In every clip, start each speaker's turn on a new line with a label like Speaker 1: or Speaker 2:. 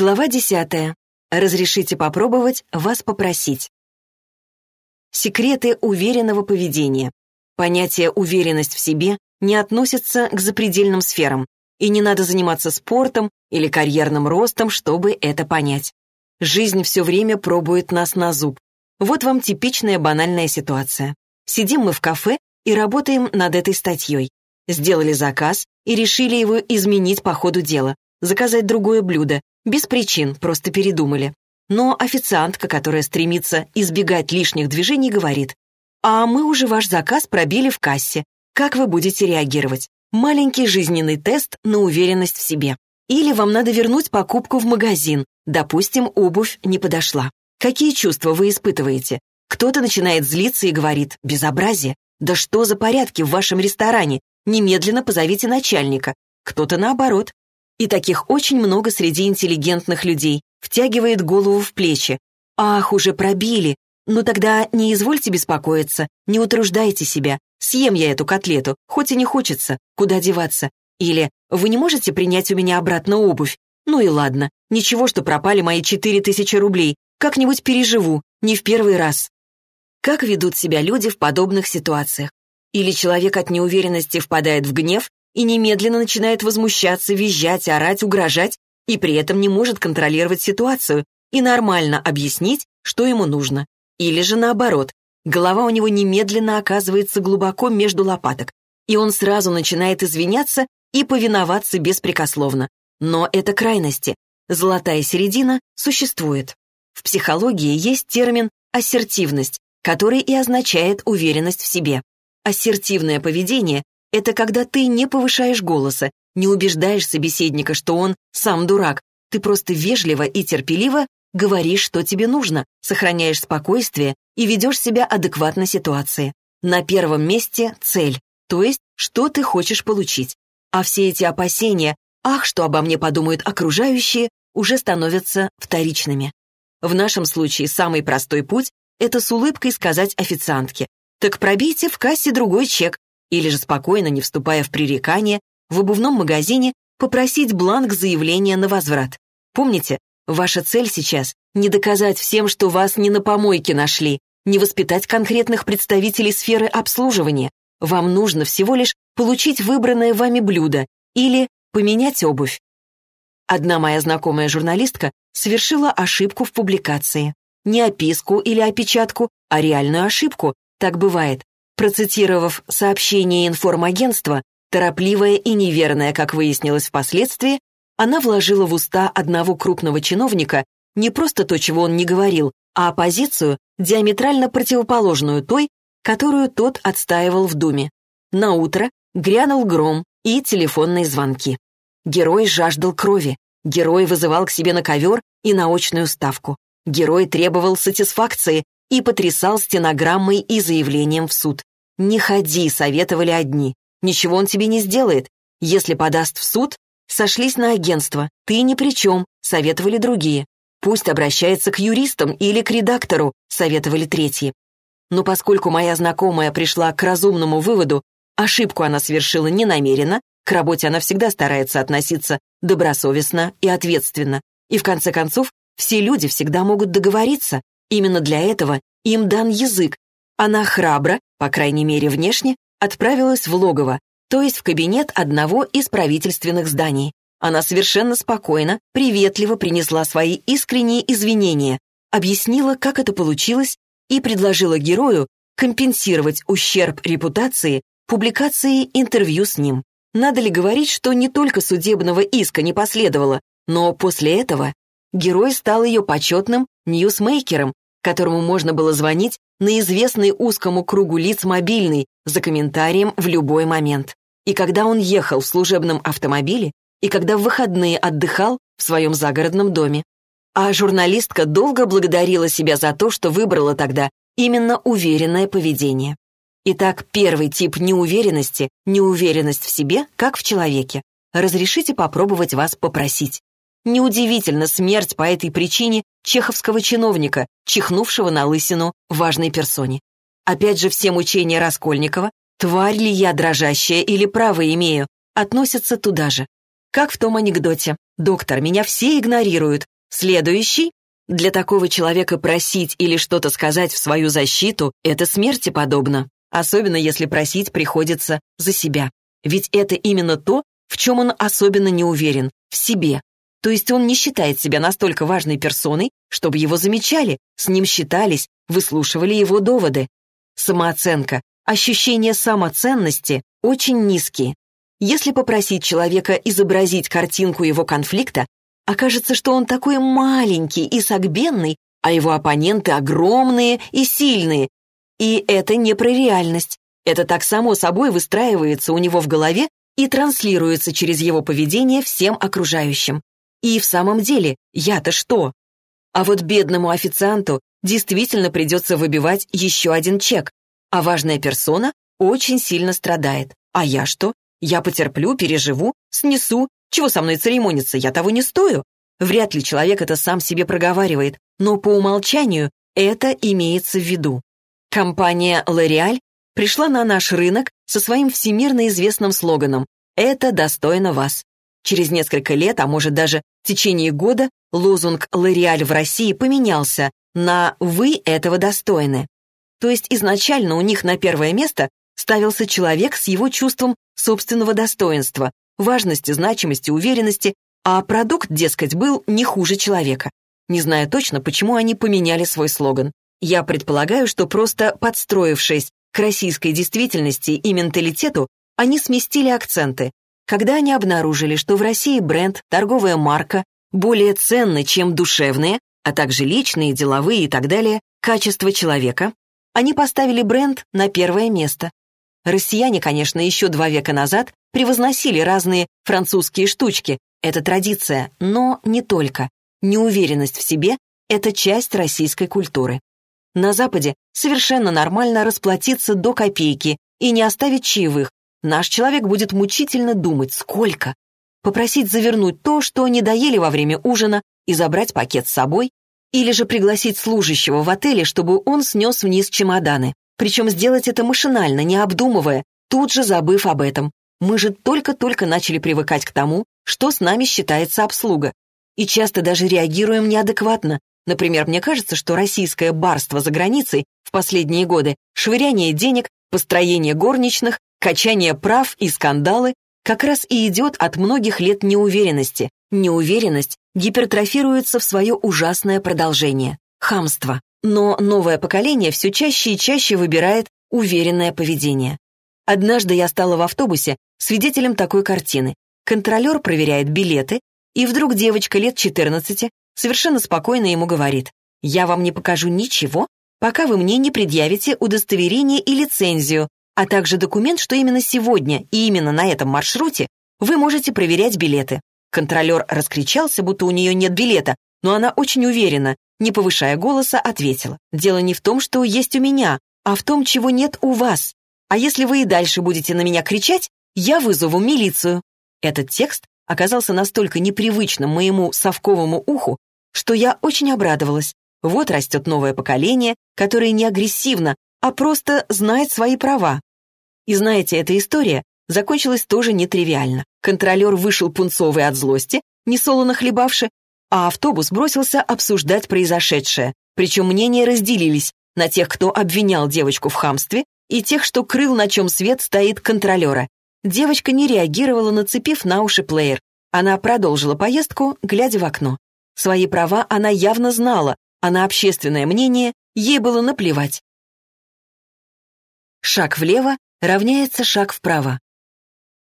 Speaker 1: Глава 10. Разрешите попробовать вас попросить. Секреты уверенного поведения. Понятие «уверенность в себе» не относится к запредельным сферам, и не надо заниматься спортом или карьерным ростом, чтобы это понять. Жизнь все время пробует нас на зуб. Вот вам типичная банальная ситуация. Сидим мы в кафе и работаем над этой статьей. Сделали заказ и решили его изменить по ходу дела, заказать другое блюдо, без причин, просто передумали. Но официантка, которая стремится избегать лишних движений, говорит, «А мы уже ваш заказ пробили в кассе. Как вы будете реагировать? Маленький жизненный тест на уверенность в себе. Или вам надо вернуть покупку в магазин. Допустим, обувь не подошла. Какие чувства вы испытываете? Кто-то начинает злиться и говорит, «Безобразие! Да что за порядки в вашем ресторане? Немедленно позовите начальника». Кто-то наоборот, и таких очень много среди интеллигентных людей. Втягивает голову в плечи. «Ах, уже пробили! Ну тогда не извольте беспокоиться, не утруждайте себя. Съем я эту котлету, хоть и не хочется. Куда деваться? Или «Вы не можете принять у меня обратно обувь? Ну и ладно, ничего, что пропали мои четыре тысячи рублей. Как-нибудь переживу, не в первый раз». Как ведут себя люди в подобных ситуациях? Или человек от неуверенности впадает в гнев и немедленно начинает возмущаться, визжать, орать, угрожать, и при этом не может контролировать ситуацию и нормально объяснить, что ему нужно. Или же наоборот, голова у него немедленно оказывается глубоко между лопаток, и он сразу начинает извиняться и повиноваться беспрекословно. Но это крайности. Золотая середина существует. В психологии есть термин «ассертивность», который и означает уверенность в себе. Ассертивное поведение это когда ты не повышаешь голоса, не убеждаешь собеседника, что он сам дурак. Ты просто вежливо и терпеливо говоришь, что тебе нужно, сохраняешь спокойствие и ведешь себя адекватно ситуации. На первом месте цель, то есть, что ты хочешь получить. А все эти опасения, ах, что обо мне подумают окружающие, уже становятся вторичными. В нашем случае самый простой путь — это с улыбкой сказать официантке, «Так пробейте в кассе другой чек, или же спокойно, не вступая в пререкание, в обувном магазине попросить бланк заявления на возврат. Помните, ваша цель сейчас — не доказать всем, что вас не на помойке нашли, не воспитать конкретных представителей сферы обслуживания. Вам нужно всего лишь получить выбранное вами блюдо или поменять обувь. Одна моя знакомая журналистка совершила ошибку в публикации. Не описку или опечатку, а реальную ошибку. Так бывает. Процитировав сообщение информагентства, торопливое и неверное, как выяснилось впоследствии, она вложила в уста одного крупного чиновника не просто то, чего он не говорил, а позицию, диаметрально противоположную той, которую тот отстаивал в Думе. На утро грянул гром и телефонные звонки. Герой жаждал крови, герой вызывал к себе на ковер и на очную ставку. Герой требовал сатисфакции и потрясал стенограммой и заявлением в суд. «Не ходи», — советовали одни. «Ничего он тебе не сделает. Если подаст в суд, сошлись на агентство. Ты ни при чем», — советовали другие. «Пусть обращается к юристам или к редактору», — советовали третьи. Но поскольку моя знакомая пришла к разумному выводу, ошибку она совершила не намеренно, к работе она всегда старается относиться добросовестно и ответственно. И в конце концов, все люди всегда могут договориться. Именно для этого им дан язык, она храбро, по крайней мере внешне, отправилась в логово, то есть в кабинет одного из правительственных зданий. Она совершенно спокойно, приветливо принесла свои искренние извинения, объяснила, как это получилось, и предложила герою компенсировать ущерб репутации публикацией интервью с ним. Надо ли говорить, что не только судебного иска не последовало, но после этого герой стал ее почетным ньюсмейкером, которому можно было звонить на известный узкому кругу лиц мобильный за комментарием в любой момент. И когда он ехал в служебном автомобиле, и когда в выходные отдыхал в своем загородном доме. А журналистка долго благодарила себя за то, что выбрала тогда именно уверенное поведение. Итак, первый тип неуверенности — неуверенность в себе, как в человеке. Разрешите попробовать вас попросить. Неудивительно смерть по этой причине чеховского чиновника, чихнувшего на лысину важной персоне. Опять же, все мучения Раскольникова, тварь ли я дрожащая или право имею, относятся туда же. Как в том анекдоте. «Доктор, меня все игнорируют. Следующий?» Для такого человека просить или что-то сказать в свою защиту — это смерти подобно. Особенно если просить приходится за себя. Ведь это именно то, в чем он особенно не уверен — в себе. То есть он не считает себя настолько важной персоной, чтобы его замечали, с ним считались, выслушивали его доводы. Самооценка, ощущение самоценности очень низкие. Если попросить человека изобразить картинку его конфликта, окажется, что он такой маленький и согбенный, а его оппоненты огромные и сильные. И это не про реальность. Это так само собой выстраивается у него в голове и транслируется через его поведение всем окружающим. И в самом деле, я-то что? А вот бедному официанту действительно придется выбивать еще один чек, а важная персона очень сильно страдает. А я что? Я потерплю, переживу, снесу. Чего со мной церемониться, я того не стою. Вряд ли человек это сам себе проговаривает, но по умолчанию это имеется в виду. Компания L'Oreal пришла на наш рынок со своим всемирно известным слоганом «Это достойно вас». Через несколько лет, а может даже в течение года, лозунг L'Oreal в России поменялся на «Вы этого достойны». То есть изначально у них на первое место ставился человек с его чувством собственного достоинства, важности, значимости, уверенности, а продукт, дескать, был не хуже человека. Не знаю точно, почему они поменяли свой слоган. Я предполагаю, что просто подстроившись к российской действительности и менталитету, они сместили акценты. Когда они обнаружили, что в России бренд, торговая марка более ценны, чем душевные, а также личные, деловые и так далее, качества человека, они поставили бренд на первое место. Россияне, конечно, еще два века назад превозносили разные французские штучки. Это традиция, но не только. Неуверенность в себе — это часть российской культуры. На Западе совершенно нормально расплатиться до копейки и не оставить чаевых. Наш человек будет мучительно думать, сколько. Попросить завернуть то, что не доели во время ужина, и забрать пакет с собой, или же пригласить служащего в отеле, чтобы он снес вниз чемоданы. Причем сделать это машинально, не обдумывая, тут же забыв об этом. Мы же только-только начали привыкать к тому, что с нами считается обслуга. И часто даже реагируем неадекватно. Например, мне кажется, что российское барство за границей в последние годы, швыряние денег, построение горничных, качание прав и скандалы как раз и идет от многих лет неуверенности. Неуверенность гипертрофируется в свое ужасное продолжение – хамство. Но новое поколение все чаще и чаще выбирает уверенное поведение. Однажды я стала в автобусе свидетелем такой картины. Контролер проверяет билеты, и вдруг девочка лет 14 совершенно спокойно ему говорит, «Я вам не покажу ничего, пока вы мне не предъявите удостоверение и лицензию, а также документ, что именно сегодня и именно на этом маршруте вы можете проверять билеты». Контролер раскричался, будто у нее нет билета, но она очень уверенно, не повышая голоса, ответила. «Дело не в том, что есть у меня, а в том, чего нет у вас. А если вы и дальше будете на меня кричать, я вызову милицию». Этот текст оказался настолько непривычным моему совковому уху, что я очень обрадовалась. Вот растет новое поколение, которое не агрессивно, а просто знает свои права. И знаете, эта история закончилась тоже нетривиально. Контролер вышел пунцовый от злости, несолоно хлебавши, а автобус бросился обсуждать произошедшее. Причем мнения разделились на тех, кто обвинял девочку в хамстве, и тех, что крыл, на чем свет стоит контролера. Девочка не реагировала, нацепив на уши плеер. Она продолжила поездку, глядя в окно. Свои права она явно знала, а на общественное мнение ей было наплевать. Шаг влево равняется шаг вправо.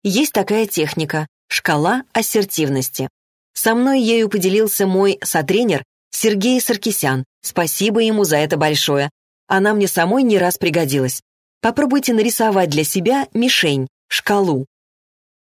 Speaker 1: Есть такая техника — шкала ассертивности. Со мной ею поделился мой сотренер Сергей Саркисян. Спасибо ему за это большое. Она мне самой не раз пригодилась. Попробуйте нарисовать для себя мишень, шкалу.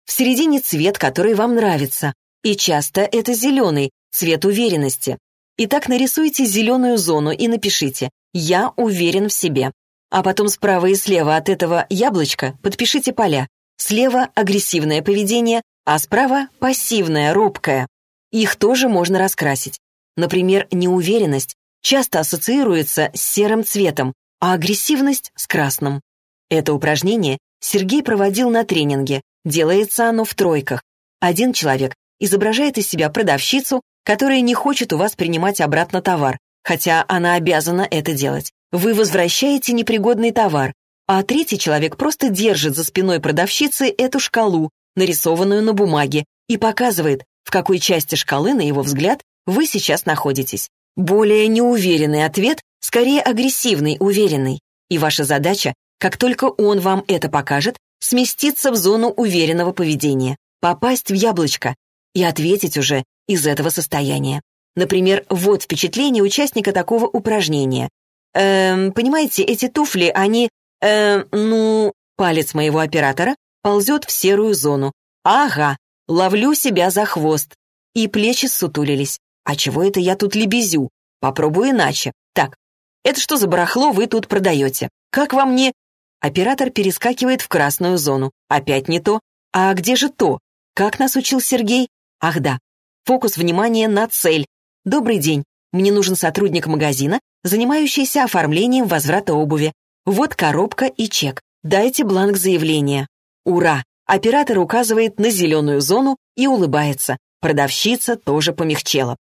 Speaker 1: В середине цвет, который вам нравится. И часто это зеленый, цвет уверенности. Итак, нарисуйте зеленую зону и напишите «Я уверен в себе». А потом справа и слева от этого яблочка подпишите поля. Слева агрессивное поведение, а справа пассивное, робкое. Их тоже можно раскрасить. Например, неуверенность часто ассоциируется с серым цветом, а агрессивность — с красным. Это упражнение Сергей проводил на тренинге, делается оно в тройках. Один человек изображает из себя продавщицу, которая не хочет у вас принимать обратно товар, хотя она обязана это делать. Вы возвращаете непригодный товар, а третий человек просто держит за спиной продавщицы эту шкалу, нарисованную на бумаге, и показывает, в какой части шкалы, на его взгляд, вы сейчас находитесь. Более неуверенный ответ, скорее агрессивный, уверенный. И ваша задача, как только он вам это покажет, сместиться в зону уверенного поведения, попасть в яблочко и ответить уже из этого состояния. Например, вот впечатление участника такого упражнения. Эм, понимаете, эти туфли, они... Эм, ну... Палец моего оператора ползет в серую зону. Ага, ловлю себя за хвост. И плечи сутулились. А чего это я тут лебезю? Попробую иначе. Так, это что за барахло вы тут продаете? Как вам не...» Оператор перескакивает в красную зону. Опять не то. А где же то? Как нас учил Сергей? Ах да. Фокус внимания на цель. Добрый день. Мне нужен сотрудник магазина, занимающийся оформлением возврата обуви. Вот коробка и чек. Дайте бланк заявления. Ура! Оператор указывает на зеленую зону и улыбается. Продавщица тоже помягчела.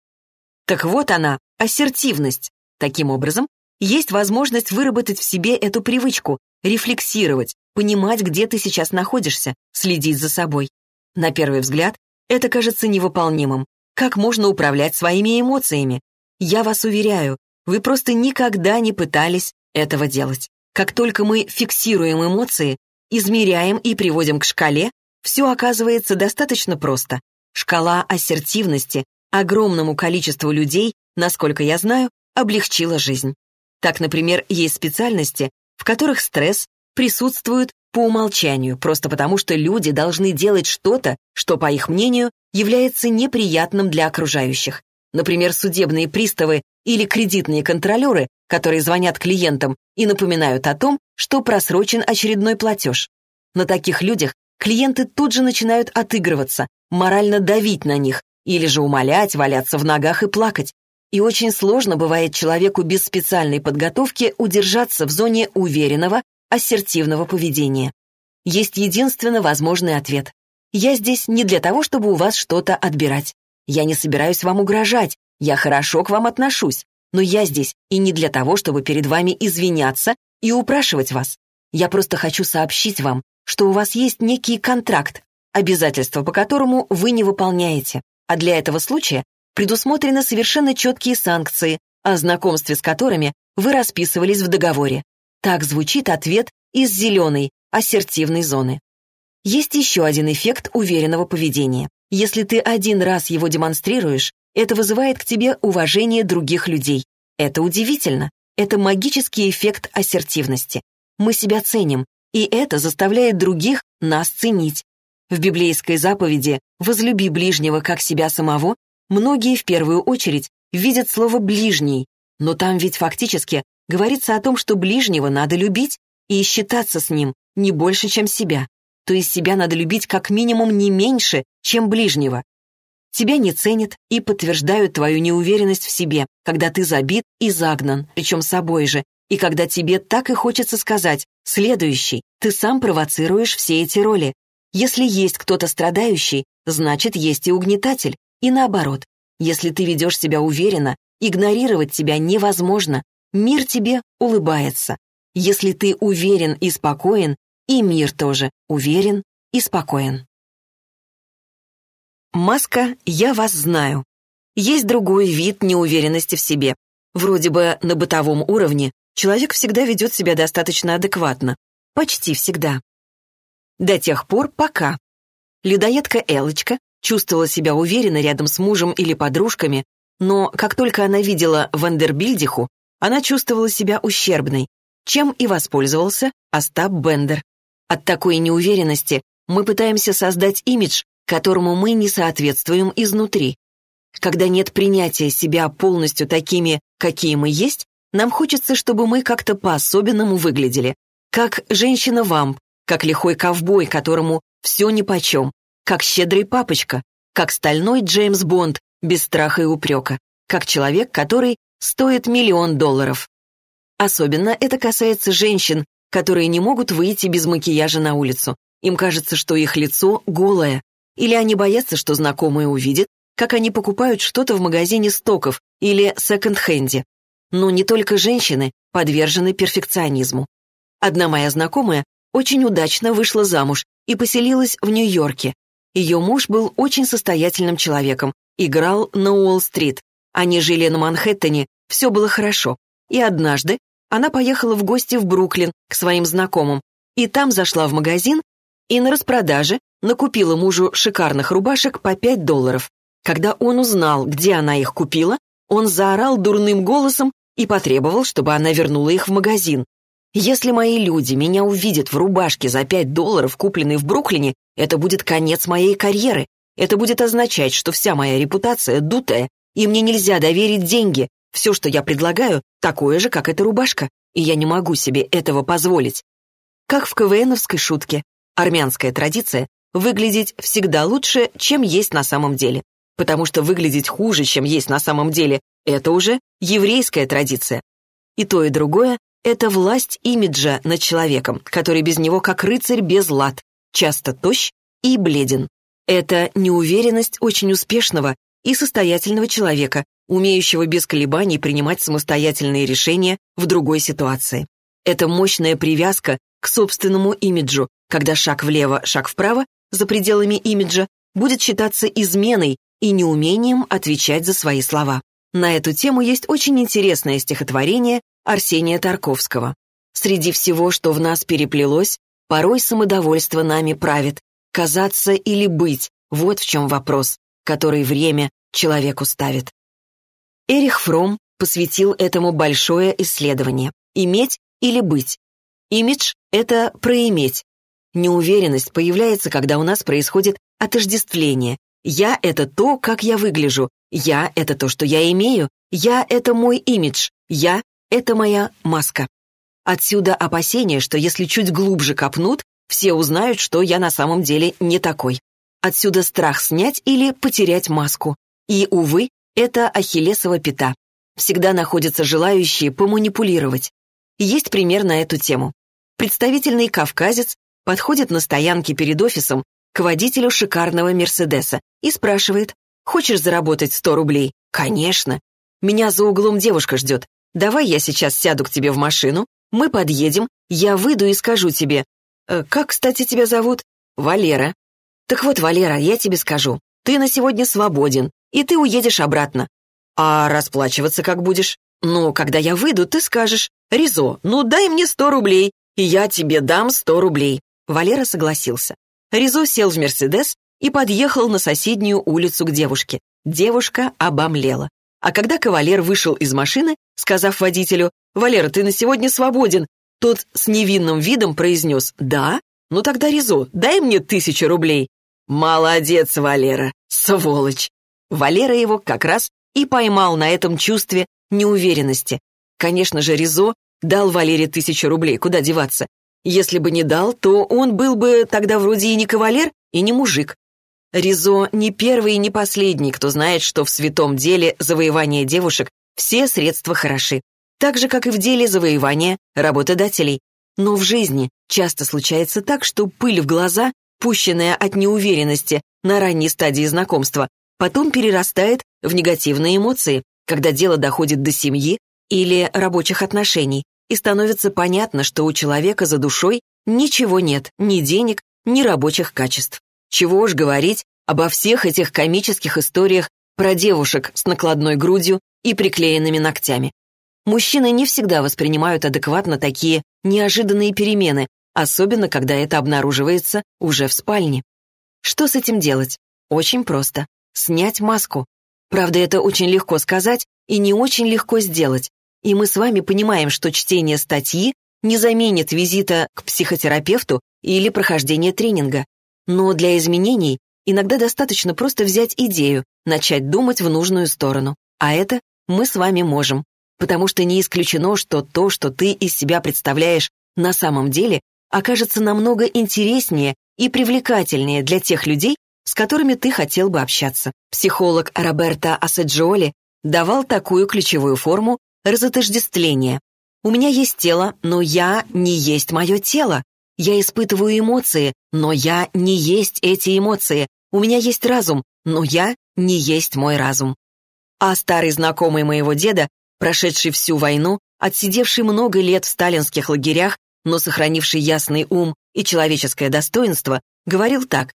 Speaker 1: Так вот она, ассертивность. Таким образом, есть возможность выработать в себе эту привычку, рефлексировать, понимать, где ты сейчас находишься, следить за собой. На первый взгляд, это кажется невыполнимым. Как можно управлять своими эмоциями? Я вас уверяю, вы просто никогда не пытались этого делать. Как только мы фиксируем эмоции, измеряем и приводим к шкале, все оказывается достаточно просто. Шкала ассертивности огромному количеству людей, насколько я знаю, облегчила жизнь. Так, например, есть специальности, в которых стресс присутствует по умолчанию, просто потому что люди должны делать что-то, что, по их мнению, является неприятным для окружающих. Например, судебные приставы или кредитные контролеры, которые звонят клиентам и напоминают о том, что просрочен очередной платеж. На таких людях клиенты тут же начинают отыгрываться, морально давить на них, или же умолять, валяться в ногах и плакать. И очень сложно бывает человеку без специальной подготовки удержаться в зоне уверенного, ассертивного поведения. Есть единственно возможный ответ. Я здесь не для того, чтобы у вас что-то отбирать. Я не собираюсь вам угрожать, я хорошо к вам отношусь, но я здесь и не для того, чтобы перед вами извиняться и упрашивать вас. Я просто хочу сообщить вам, что у вас есть некий контракт, обязательства по которому вы не выполняете. А для этого случая предусмотрены совершенно четкие санкции, о знакомстве с которыми вы расписывались в договоре. Так звучит ответ из зеленой, ассертивной зоны. Есть еще один эффект уверенного поведения. Если ты один раз его демонстрируешь, это вызывает к тебе уважение других людей. Это удивительно. Это магический эффект ассертивности. Мы себя ценим, и это заставляет других нас ценить. В библейской заповеди «возлюби ближнего, как себя самого» многие в первую очередь видят слово «ближний», но там ведь фактически говорится о том, что ближнего надо любить и считаться с ним не больше, чем себя. То есть себя надо любить как минимум не меньше, чем ближнего. Тебя не ценят и подтверждают твою неуверенность в себе, когда ты забит и загнан, причем собой же, и когда тебе так и хочется сказать «следующий», ты сам провоцируешь все эти роли, если есть кто-то страдающий, значит, есть и угнетатель. И наоборот, если ты ведешь себя уверенно, игнорировать тебя невозможно. Мир тебе улыбается. Если ты уверен и спокоен, и мир тоже уверен и спокоен. Маска «Я вас знаю». Есть другой вид неуверенности в себе. Вроде бы на бытовом уровне человек всегда ведет себя достаточно адекватно. Почти всегда. До тех пор, пока. Людоедка Элочка чувствовала себя уверенно рядом с мужем или подружками, но как только она видела Вандербильдиху, она чувствовала себя ущербной, чем и воспользовался Остап Бендер. От такой неуверенности мы пытаемся создать имидж, которому мы не соответствуем изнутри. Когда нет принятия себя полностью такими, какие мы есть, нам хочется, чтобы мы как-то по-особенному выглядели, как женщина-вамп, как лихой ковбой, которому все нипочем, как щедрый папочка, как стальной Джеймс Бонд, без страха и упрека, как человек, который стоит миллион долларов. Особенно это касается женщин, которые не могут выйти без макияжа на улицу. Им кажется, что их лицо голое. или они боятся, что знакомые увидят, как они покупают что-то в магазине стоков или секонд-хенде. Но не только женщины подвержены перфекционизму. Одна моя знакомая очень удачно вышла замуж и поселилась в Нью-Йорке. Ее муж был очень состоятельным человеком, играл на Уолл-стрит. Они жили на Манхэттене, все было хорошо. И однажды она поехала в гости в Бруклин к своим знакомым, и там зашла в магазин и на распродаже накупила мужу шикарных рубашек по 5 долларов. Когда он узнал, где она их купила, он заорал дурным голосом и потребовал, чтобы она вернула их в магазин. Если мои люди меня увидят в рубашке за 5 долларов, купленной в Бруклине, это будет конец моей карьеры. Это будет означать, что вся моя репутация дутая, и мне нельзя доверить деньги. Все, что я предлагаю, такое же, как эта рубашка, и я не могу себе этого позволить. Как в КВНовской шутке. Армянская традиция — выглядеть всегда лучше, чем есть на самом деле. Потому что выглядеть хуже, чем есть на самом деле, это уже еврейская традиция. И то, и другое — это власть имиджа над человеком, который без него как рыцарь без лад, часто тощ и бледен. Это неуверенность очень успешного и состоятельного человека, умеющего без колебаний принимать самостоятельные решения в другой ситуации. Это мощная привязка к собственному имиджу, когда шаг влево, шаг вправо, за пределами имиджа, будет считаться изменой и неумением отвечать за свои слова. На эту тему есть очень интересное стихотворение Арсения Тарковского. «Среди всего, что в нас переплелось, порой самодовольство нами правит, Казаться или быть — вот в чем вопрос, который время человеку ставит. Эрих Фром посвятил этому большое исследование. Иметь или быть. Имидж — это проиметь. Неуверенность появляется, когда у нас происходит отождествление. Я — это то, как я выгляжу. Я — это то, что я имею. Я — это мой имидж. Я — это моя маска. Отсюда опасение, что если чуть глубже копнут, все узнают, что я на самом деле не такой. Отсюда страх снять или потерять маску. И, увы, это ахиллесова пята. Всегда находятся желающие поманипулировать. Есть пример на эту тему. Представительный кавказец подходит на стоянке перед офисом к водителю шикарного Мерседеса и спрашивает, «Хочешь заработать 100 рублей?» «Конечно. Меня за углом девушка ждет. Давай я сейчас сяду к тебе в машину, мы подъедем, я выйду и скажу тебе, Э, «Как, кстати, тебя зовут?» «Валера». «Так вот, Валера, я тебе скажу. Ты на сегодня свободен, и ты уедешь обратно. А расплачиваться как будешь? Ну, когда я выйду, ты скажешь, «Ризо, ну дай мне сто рублей, и я тебе дам сто рублей». Валера согласился. Ризо сел в «Мерседес» и подъехал на соседнюю улицу к девушке. Девушка обомлела. А когда кавалер вышел из машины, сказав водителю, «Валера, ты на сегодня свободен, тот с невинным видом произнес «Да? Ну тогда Ризо, дай мне тысячу рублей». «Молодец, Валера, сволочь!» Валера его как раз и поймал на этом чувстве неуверенности. Конечно же, Ризо дал Валере тысячу рублей, куда деваться. Если бы не дал, то он был бы тогда вроде и не кавалер, и не мужик. Ризо не первый и не последний, кто знает, что в святом деле завоевания девушек все средства хороши так же, как и в деле завоевания работодателей. Но в жизни часто случается так, что пыль в глаза, пущенная от неуверенности на ранней стадии знакомства, потом перерастает в негативные эмоции, когда дело доходит до семьи или рабочих отношений, и становится понятно, что у человека за душой ничего нет, ни денег, ни рабочих качеств. Чего уж говорить обо всех этих комических историях про девушек с накладной грудью и приклеенными ногтями. Мужчины не всегда воспринимают адекватно такие неожиданные перемены, особенно когда это обнаруживается уже в спальне. Что с этим делать? Очень просто. Снять маску. Правда, это очень легко сказать и не очень легко сделать. И мы с вами понимаем, что чтение статьи не заменит визита к психотерапевту или прохождения тренинга. Но для изменений иногда достаточно просто взять идею, начать думать в нужную сторону. А это мы с вами можем потому что не исключено, что то, что ты из себя представляешь на самом деле, окажется намного интереснее и привлекательнее для тех людей, с которыми ты хотел бы общаться. Психолог Роберто Аседжиоли давал такую ключевую форму разотождествления. «У меня есть тело, но я не есть мое тело. Я испытываю эмоции, но я не есть эти эмоции. У меня есть разум, но я не есть мой разум. А старый знакомый моего деда, прошедший всю войну, отсидевший много лет в сталинских лагерях, но сохранивший ясный ум и человеческое достоинство, говорил так.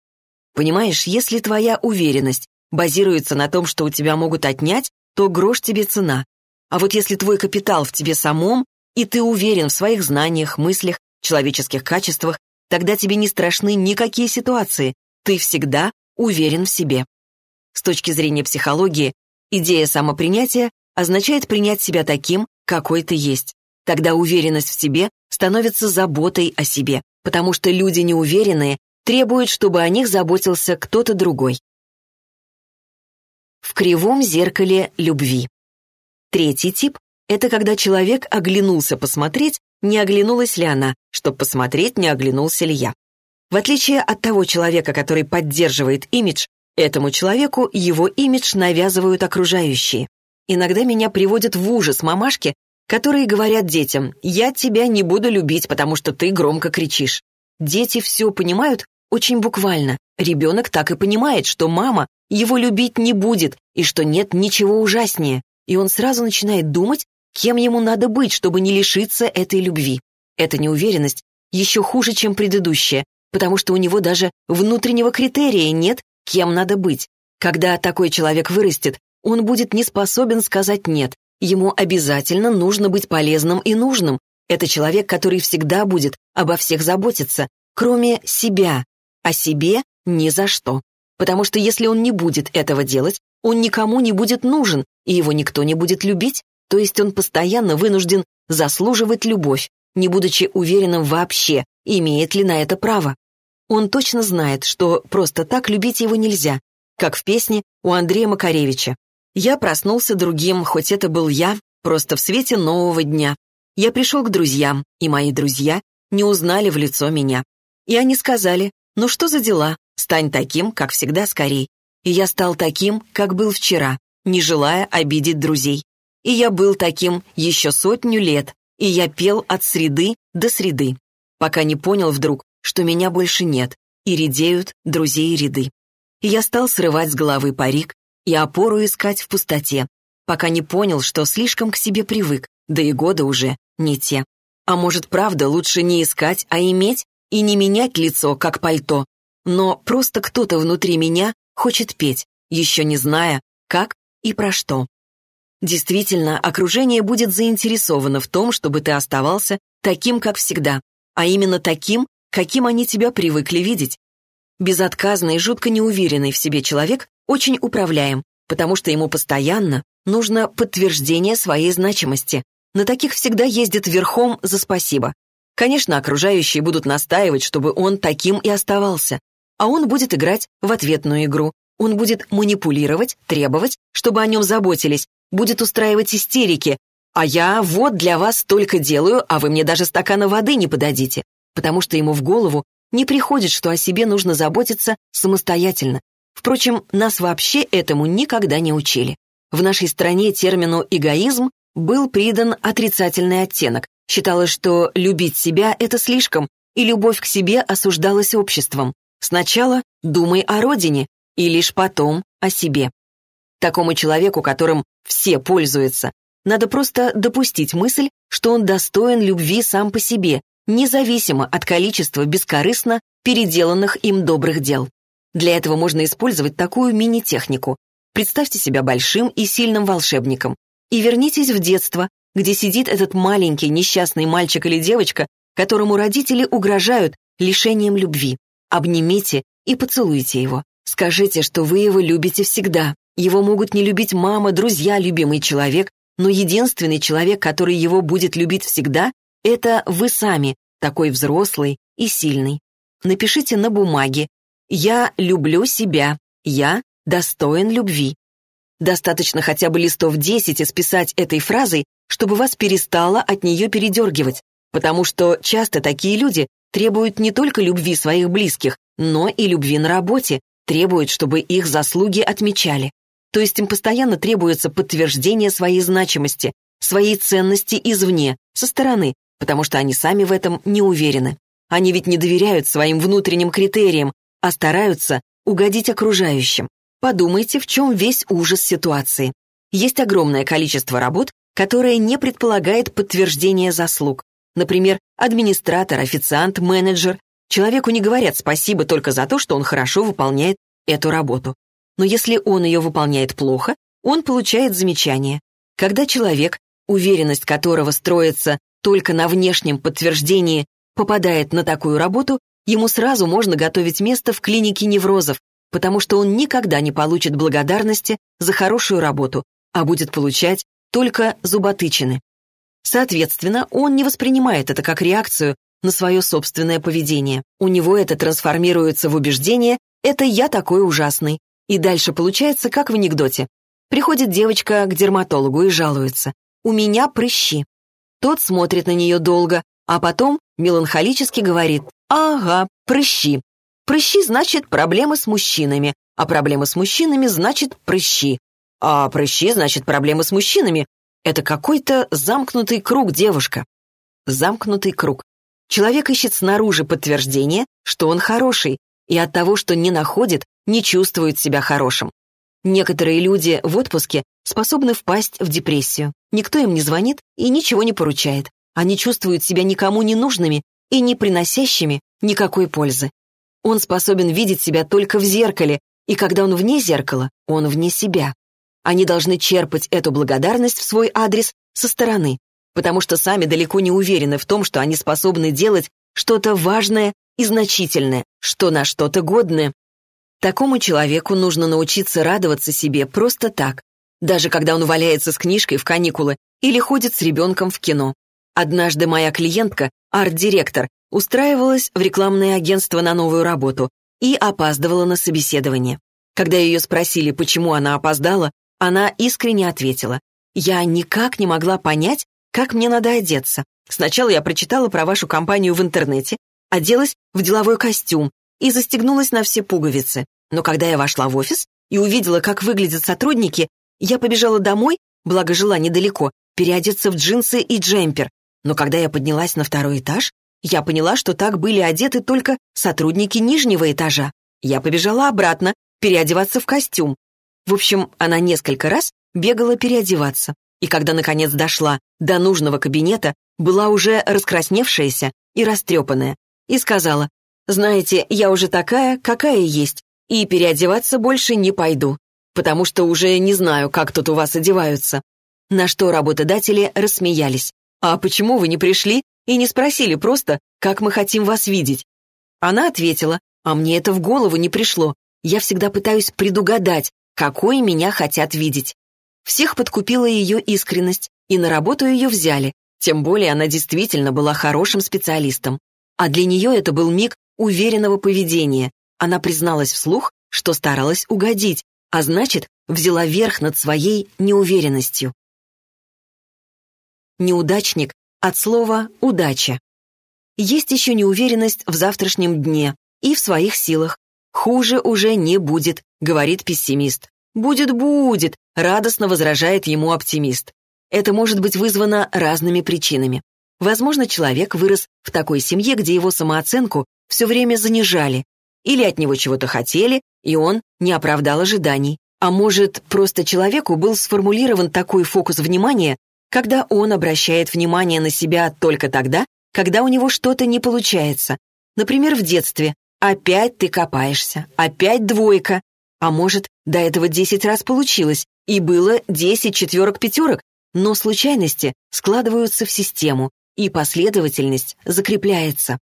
Speaker 1: «Понимаешь, если твоя уверенность базируется на том, что у тебя могут отнять, то грош тебе цена. А вот если твой капитал в тебе самом, и ты уверен в своих знаниях, мыслях, человеческих качествах, тогда тебе не страшны никакие ситуации. Ты всегда уверен в себе. С точки зрения психологии, идея самопринятия означает принять себя таким, какой ты есть. Тогда уверенность в себе становится заботой о себе, потому что люди неуверенные требуют, чтобы о них заботился кто-то другой. В кривом зеркале любви. Третий тип — это когда человек оглянулся посмотреть, не оглянулась ли она, чтобы посмотреть, не оглянулся ли я. В отличие от того человека, который поддерживает имидж, этому человеку его имидж навязывают окружающие. Иногда меня приводят в ужас мамашки, которые говорят детям «я тебя не буду любить, потому что ты громко кричишь». Дети все понимают очень буквально. Ребенок так и понимает, что мама его любить не будет и что нет ничего ужаснее. И он сразу начинает думать, кем ему надо быть, чтобы не лишиться этой любви. Эта неуверенность еще хуже, чем предыдущая, потому что у него даже внутреннего критерия нет, кем надо быть. Когда такой человек вырастет, он будет не способен сказать «нет». Ему обязательно нужно быть полезным и нужным. Это человек, который всегда будет обо всех заботиться, кроме себя. О себе ни за что. Потому что если он не будет этого делать, он никому не будет нужен, и его никто не будет любить, то есть он постоянно вынужден заслуживать любовь, не будучи уверенным вообще, имеет ли на это право. Он точно знает, что просто так любить его нельзя, как в песне у Андрея Макаревича. «Я проснулся другим, хоть это был я, просто в свете нового дня. Я пришел к друзьям, и мои друзья не узнали в лицо меня. И они сказали, ну что за дела, стань таким, как всегда, скорей. И я стал таким, как был вчера, не желая обидеть друзей. И я был таким еще сотню лет, и я пел от среды до среды, пока не понял вдруг, что меня больше нет, и редеют друзей ряды. И я стал срывать с головы парик и опору искать в пустоте, пока не понял, что слишком к себе привык, да и годы уже не те. А может, правда, лучше не искать, а иметь и не менять лицо, как пальто, но просто кто-то внутри меня хочет петь, еще не зная, как и про что. Действительно, окружение будет заинтересовано в том, чтобы ты оставался таким, как всегда, а именно таким, каким они тебя привыкли видеть. Безотказный, жутко неуверенный в себе человек очень управляем, потому что ему постоянно нужно подтверждение своей значимости. На таких всегда ездит верхом за спасибо. Конечно, окружающие будут настаивать, чтобы он таким и оставался. А он будет играть в ответную игру. Он будет манипулировать, требовать, чтобы о нем заботились, будет устраивать истерики, а я вот для вас столько делаю, а вы мне даже стакана воды не подадите, потому что ему в голову не приходит, что о себе нужно заботиться самостоятельно. Впрочем, нас вообще этому никогда не учили. В нашей стране термину «эгоизм» был придан отрицательный оттенок. Считалось, что любить себя — это слишком, и любовь к себе осуждалась обществом. Сначала думай о родине, и лишь потом о себе. Такому человеку, которым все пользуются, надо просто допустить мысль, что он достоин любви сам по себе, независимо от количества бескорыстно переделанных им добрых дел. Для этого можно использовать такую мини-технику. Представьте себя большим и сильным волшебником и вернитесь в детство, где сидит этот маленький несчастный мальчик или девочка, которому родители угрожают лишением любви. Обнимите и поцелуйте его. Скажите, что вы его любите всегда, его могут не любить мама, друзья, любимый человек, но единственный человек, который его будет любить всегда, это вы сами, такой взрослый и сильный. Напишите на бумаге «Я люблю себя», «Я достоин любви». Достаточно хотя бы листов 10 исписать этой фразой, чтобы вас перестало от нее передергивать, потому что часто такие люди требуют не только любви своих близких, но и любви на работе, требуют, чтобы их заслуги отмечали. То есть им постоянно требуется подтверждение своей значимости, своей ценности извне, со стороны, потому что они сами в этом не уверены. Они ведь не доверяют своим внутренним критериям, а стараются угодить окружающим. Подумайте, в чем весь ужас ситуации. Есть огромное количество работ, которое не предполагает подтверждения заслуг. Например, администратор, официант, менеджер. Человеку не говорят спасибо только за то, что он хорошо выполняет эту работу. Но если он ее выполняет плохо, он получает замечание. Когда человек, уверенность которого строится только на внешнем подтверждении, попадает на такую работу, ему сразу можно готовить место в клинике неврозов, потому что он никогда не получит благодарности за хорошую работу, а будет получать только зуботычины. Соответственно, он не воспринимает это как реакцию на свое собственное поведение. У него это трансформируется в убеждение «это я такой ужасный». И дальше получается, как в анекдоте. Приходит девочка к дерматологу и жалуется. «У меня прыщи». Тот смотрит на нее долго, а потом меланхолически говорит «Ага, прыщи. Прыщи значит проблемы с мужчинами, а проблемы с мужчинами значит прыщи. А прыщи значит проблемы с мужчинами. Это какой-то замкнутый круг, девушка. Замкнутый круг. Человек ищет снаружи подтверждение, что он хороший, и от того, что не находит, не чувствует себя хорошим. Некоторые люди в отпуске способны впасть в депрессию. Никто им не звонит и ничего не поручает. Они чувствуют себя никому не нужными и не приносящими никакой пользы. Он способен видеть себя только в зеркале, и когда он вне зеркала, он вне себя. Они должны черпать эту благодарность в свой адрес со стороны, потому что сами далеко не уверены в том, что они способны делать что-то важное и значительное, что на что-то годное. Такому человеку нужно научиться радоваться себе просто так, даже когда он валяется с книжкой в каникулы или ходит с ребенком в кино. Однажды моя клиентка, арт-директор, устраивалась в рекламное агентство на новую работу и опаздывала на собеседование. Когда ее спросили, почему она опоздала, она искренне ответила, «Я никак не могла понять, как мне надо одеться. Сначала я прочитала про вашу компанию в интернете, оделась в деловой костюм и застегнулась на все пуговицы. Но когда я вошла в офис и увидела, как выглядят сотрудники, я побежала домой, благо жила недалеко, переодеться в джинсы и джемпер, но когда я поднялась на второй этаж, я поняла, что так были одеты только сотрудники нижнего этажа. Я побежала обратно, переодеваться в костюм. В общем, она несколько раз бегала переодеваться. И когда, наконец, дошла до нужного кабинета, была уже раскрасневшаяся и растрепанная. И сказала, «Знаете, я уже такая, какая есть, и переодеваться больше не пойду, потому что уже не знаю, как тут у вас одеваются». На что работодатели рассмеялись. «А почему вы не пришли и не спросили просто, как мы хотим вас видеть?» Она ответила, «А мне это в голову не пришло. Я всегда пытаюсь предугадать, какой меня хотят видеть». Всех подкупила ее искренность, и на работу ее взяли, тем более она действительно была хорошим специалистом. А для нее это был миг уверенного поведения. Она призналась вслух, что старалась угодить, а значит, взяла верх над своей неуверенностью. Неудачник от слова «удача». Есть еще неуверенность в завтрашнем дне и в своих силах. Хуже уже не будет, говорит пессимист. Будет-будет, радостно возражает ему оптимист. Это может быть вызвано разными причинами. Возможно, человек вырос в такой семье, где его самооценку все время занижали, или от него чего-то хотели, и он не оправдал ожиданий. А может, просто человеку был сформулирован такой фокус внимания, когда он обращает внимание на себя только тогда, когда у него что-то не получается. Например, в детстве. Опять ты копаешься, опять двойка. А может, до этого 10 раз получилось, и было 10 четверок-пятерок, но случайности складываются в систему, и последовательность закрепляется.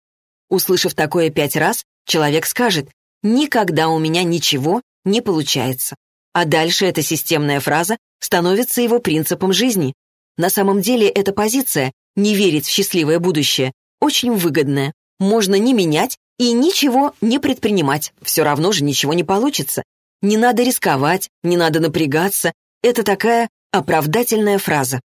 Speaker 1: Услышав такое пять раз, человек скажет «никогда у меня ничего не получается». А дальше эта системная фраза становится его принципом жизни. На самом деле эта позиция «не верить в счастливое будущее» очень выгодная. Можно не менять и ничего не предпринимать, все равно же ничего не получится. Не надо рисковать, не надо напрягаться. Это такая оправдательная фраза.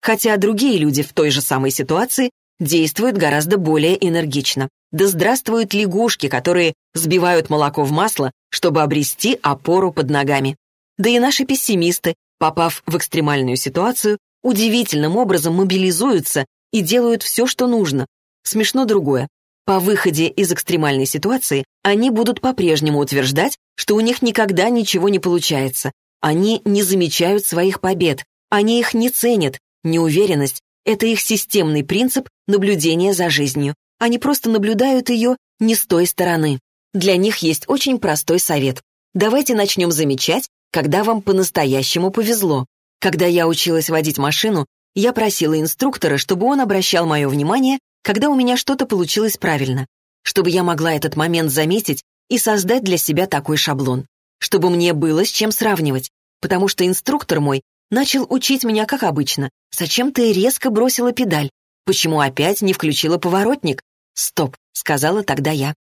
Speaker 1: Хотя другие люди в той же самой ситуации действуют гораздо более энергично. Да здравствуют лягушки, которые сбивают молоко в масло, чтобы обрести опору под ногами. Да и наши пессимисты, попав в экстремальную ситуацию, удивительным образом мобилизуются и делают все, что нужно. Смешно другое. По выходе из экстремальной ситуации они будут по-прежнему утверждать, что у них никогда ничего не получается. Они не замечают своих побед, они их не ценят. Неуверенность — это их системный принцип наблюдения за жизнью. Они просто наблюдают ее не с той стороны. Для них есть очень простой совет. Давайте начнем замечать, когда вам по-настоящему повезло. Когда я училась водить машину, я просила инструктора, чтобы он обращал мое внимание когда у меня что-то получилось правильно, чтобы я могла этот момент заметить и создать для себя такой шаблон, чтобы мне было с чем сравнивать, потому что инструктор мой начал учить меня как обычно. Зачем ты резко бросила педаль? Почему опять не включила поворотник? Стоп, сказала тогда я.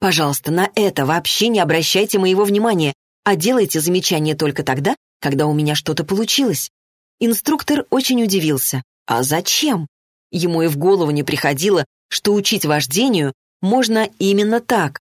Speaker 1: Пожалуйста, на это вообще не обращайте моего внимания, а делайте замечания только тогда, когда у меня что-то получилось. Инструктор очень удивился. А зачем? Ему и в голову не приходило, что учить вождению можно именно так.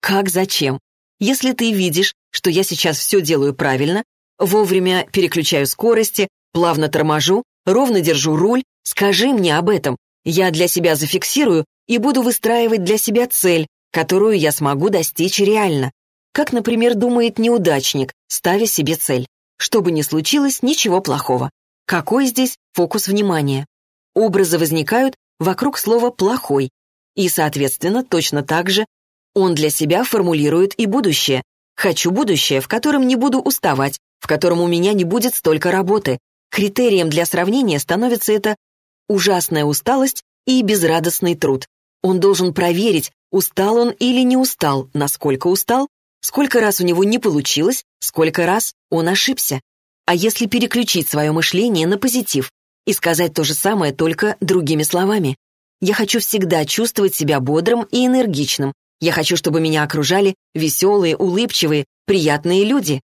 Speaker 1: Как зачем? Если ты видишь, что я сейчас все делаю правильно, вовремя переключаю скорости, плавно торможу, ровно держу руль, скажи мне об этом. Я для себя зафиксирую и буду выстраивать для себя цель, которую я смогу достичь реально. Как, например, думает неудачник, ставя себе цель. Что бы ни случилось, ничего плохого. Какой здесь фокус внимания? Образы возникают вокруг слова «плохой», и, соответственно, точно так же он для себя формулирует и будущее. «Хочу будущее, в котором не буду уставать, в котором у меня не будет столько работы». Критерием для сравнения становится это ужасная усталость и безрадостный труд. Он должен проверить, устал он или не устал, насколько устал, сколько раз у него не получилось, сколько раз он ошибся. А если переключить свое мышление на позитив, и сказать то же самое только другими словами. Я хочу всегда чувствовать себя бодрым и энергичным. Я хочу, чтобы меня окружали веселые, улыбчивые, приятные люди.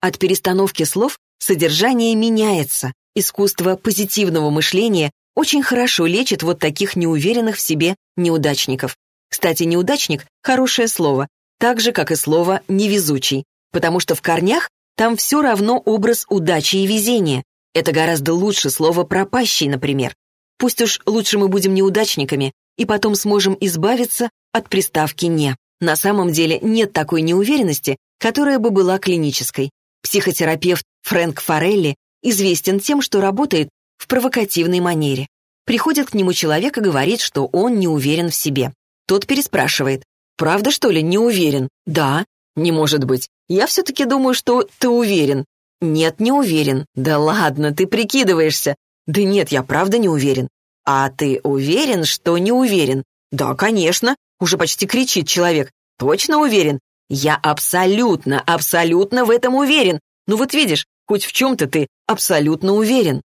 Speaker 1: От перестановки слов содержание меняется. Искусство позитивного мышления очень хорошо лечит вот таких неуверенных в себе неудачников. Кстати, неудачник — хорошее слово, так же, как и слово «невезучий», потому что в корнях там все равно образ удачи и везения. Это гораздо лучше слова «пропащий», например. Пусть уж лучше мы будем неудачниками, и потом сможем избавиться от приставки «не». На самом деле нет такой неуверенности, которая бы была клинической. Психотерапевт Фрэнк Форелли известен тем, что работает в провокативной манере. Приходит к нему человек и говорит, что он не уверен в себе. Тот переспрашивает. «Правда, что ли, не уверен?» «Да». «Не может быть. Я все-таки думаю, что ты уверен. «Нет, не уверен». «Да ладно, ты прикидываешься». «Да нет, я правда не уверен». «А ты уверен, что не уверен?» «Да, конечно», — уже почти кричит человек. «Точно уверен?» «Я абсолютно, абсолютно в этом уверен. Ну вот видишь, хоть в чем-то ты абсолютно уверен».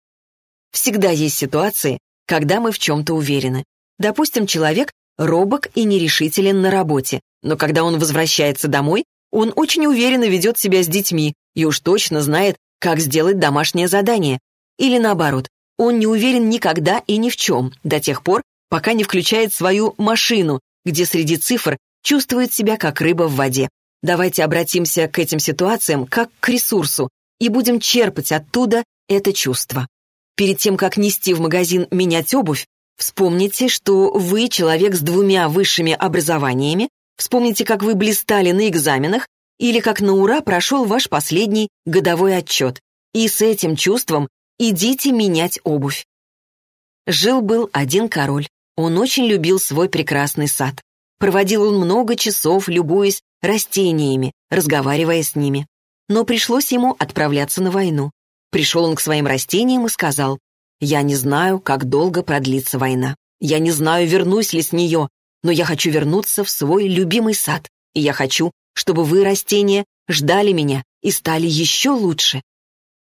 Speaker 1: Всегда есть ситуации, когда мы в чем-то уверены. Допустим, человек робок и нерешителен на работе, но когда он возвращается домой, он очень уверенно ведет себя с детьми, и уж точно знает, как сделать домашнее задание. Или наоборот, он не уверен никогда и ни в чем, до тех пор, пока не включает свою машину, где среди цифр чувствует себя как рыба в воде. Давайте обратимся к этим ситуациям как к ресурсу и будем черпать оттуда это чувство. Перед тем, как нести в магазин менять обувь, вспомните, что вы человек с двумя высшими образованиями, вспомните, как вы блистали на экзаменах или как на ура прошел ваш последний годовой отчет. И с этим чувством идите менять обувь. Жил-был один король. Он очень любил свой прекрасный сад. Проводил он много часов, любуясь растениями, разговаривая с ними. Но пришлось ему отправляться на войну. Пришел он к своим растениям и сказал, «Я не знаю, как долго продлится война. Я не знаю, вернусь ли с нее, но я хочу вернуться в свой любимый сад, и я хочу, чтобы вы, растения, ждали меня и стали еще лучше.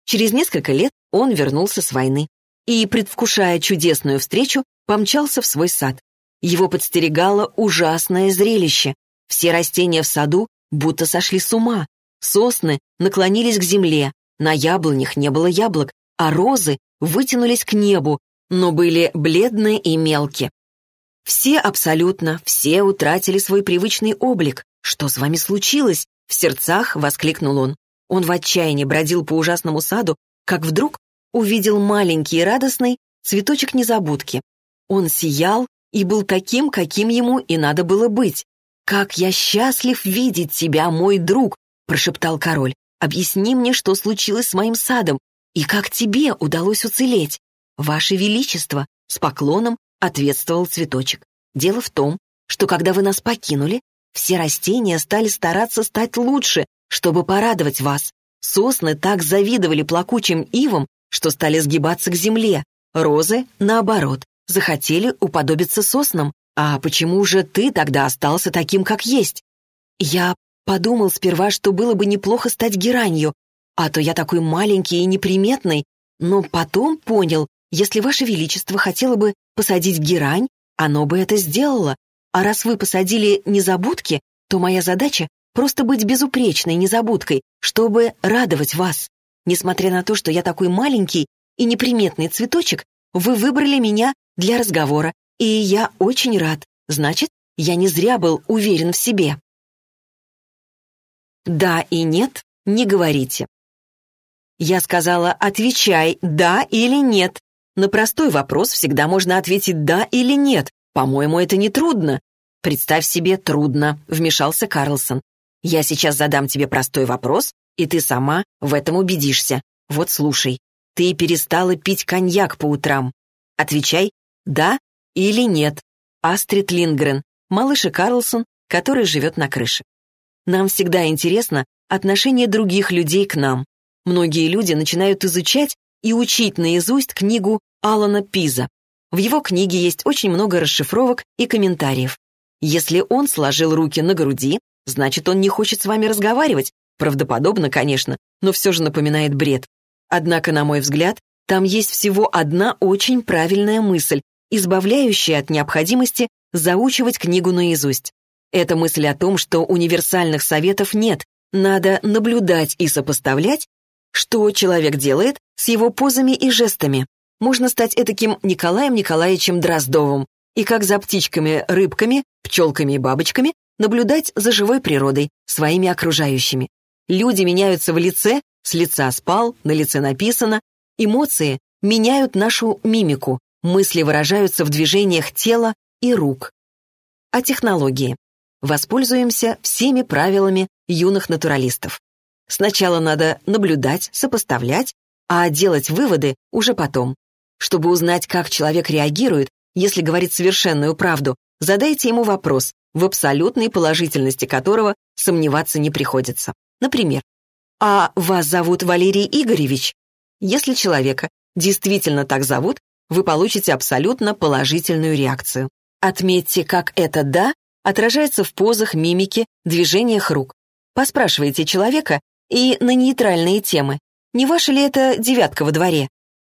Speaker 1: Через несколько лет он вернулся с войны и, предвкушая чудесную встречу, помчался в свой сад. Его подстерегало ужасное зрелище. Все растения в саду будто сошли с ума. Сосны наклонились к земле, на яблонях не было яблок, а розы вытянулись к небу, но были бледные и мелкие. Все абсолютно, все утратили свой привычный облик. «Что с вами случилось?» — в сердцах воскликнул он. Он в отчаянии бродил по ужасному саду, как вдруг увидел маленький и радостный цветочек незабудки. Он сиял, и был таким, каким ему и надо было быть. «Как я счастлив видеть тебя, мой друг!» — прошептал король. «Объясни мне, что случилось с моим садом, и как тебе удалось уцелеть?» «Ваше Величество!» — с поклоном ответствовал цветочек. «Дело в том, что когда вы нас покинули, все растения стали стараться стать лучше, чтобы порадовать вас. Сосны так завидовали плакучим ивам, что стали сгибаться к земле. Розы, наоборот, захотели уподобиться соснам. А почему же ты тогда остался таким, как есть? Я подумал сперва, что было бы неплохо стать геранью, а то я такой маленький и неприметный, но потом понял, если Ваше Величество хотело бы посадить герань, оно бы это сделало, а раз вы посадили незабудки, то моя задача — просто быть безупречной незабудкой, чтобы радовать вас. Несмотря на то, что я такой маленький и неприметный цветочек, вы выбрали меня для разговора, и я очень рад. Значит, я не зря был уверен в себе. Да и нет, не говорите. Я сказала, отвечай, да или нет. На простой вопрос всегда можно ответить «да» или «нет». По-моему, это не трудно. Представь себе, трудно, вмешался Карлсон. Я сейчас задам тебе простой вопрос, и ты сама в этом убедишься. Вот слушай, ты перестала пить коньяк по утрам. Отвечай «да» или «нет». Астрид Лингрен, малыш и Карлсон, который живет на крыше. Нам всегда интересно отношение других людей к нам. Многие люди начинают изучать и учить наизусть книгу Алана Пиза. В его книге есть очень много расшифровок и комментариев. Если он сложил руки на груди, значит, он не хочет с вами разговаривать. Правдоподобно, конечно, но все же напоминает бред. Однако, на мой взгляд, там есть всего одна очень правильная мысль, избавляющая от необходимости заучивать книгу наизусть. Это мысль о том, что универсальных советов нет, надо наблюдать и сопоставлять что человек делает с его позами и жестами? Можно стать этаким Николаем Николаевичем Дроздовым и как за птичками, рыбками, пчелками и бабочками наблюдать за живой природой, своими окружающими. Люди меняются в лице, с лица спал, на лице написано. Эмоции меняют нашу мимику, мысли выражаются в движениях тела и рук. О технологии. Воспользуемся всеми правилами юных натуралистов. Сначала надо наблюдать, сопоставлять, а делать выводы уже потом. Чтобы узнать, как человек реагирует, если говорит совершенную правду, задайте ему вопрос, в абсолютной положительности которого сомневаться не приходится. Например, «А вас зовут Валерий Игоревич?» Если человека действительно так зовут, вы получите абсолютно положительную реакцию. Отметьте, как это «да» отражается в позах, мимике, движениях рук. Поспрашивайте человека, и на нейтральные темы. Не ваша ли это девятка во дворе?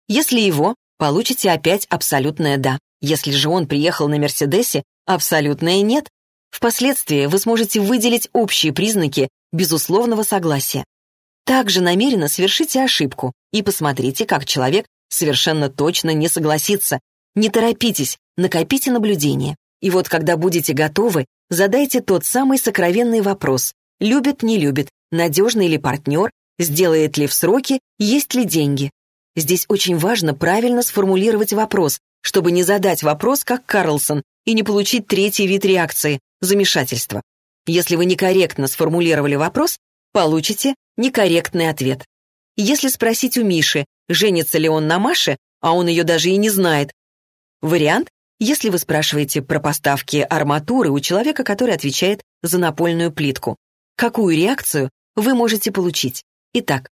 Speaker 1: Если его, получите опять абсолютное «да». Если же он приехал на «Мерседесе», абсолютное «нет». Впоследствии вы сможете выделить общие признаки безусловного согласия. Также намеренно совершите ошибку и посмотрите, как человек совершенно точно не согласится. Не торопитесь, накопите наблюдения. И вот когда будете готовы, задайте тот самый сокровенный вопрос. Любит, не любит, надежный ли партнер, сделает ли в сроки, есть ли деньги. Здесь очень важно правильно сформулировать вопрос, чтобы не задать вопрос, как Карлсон, и не получить третий вид реакции – замешательство. Если вы некорректно сформулировали вопрос, получите некорректный ответ. Если спросить у Миши, женится ли он на Маше, а он ее даже и не знает, вариант – если вы спрашиваете про поставки арматуры у человека, который отвечает за напольную плитку. Какую реакцию вы можете получить. Итак,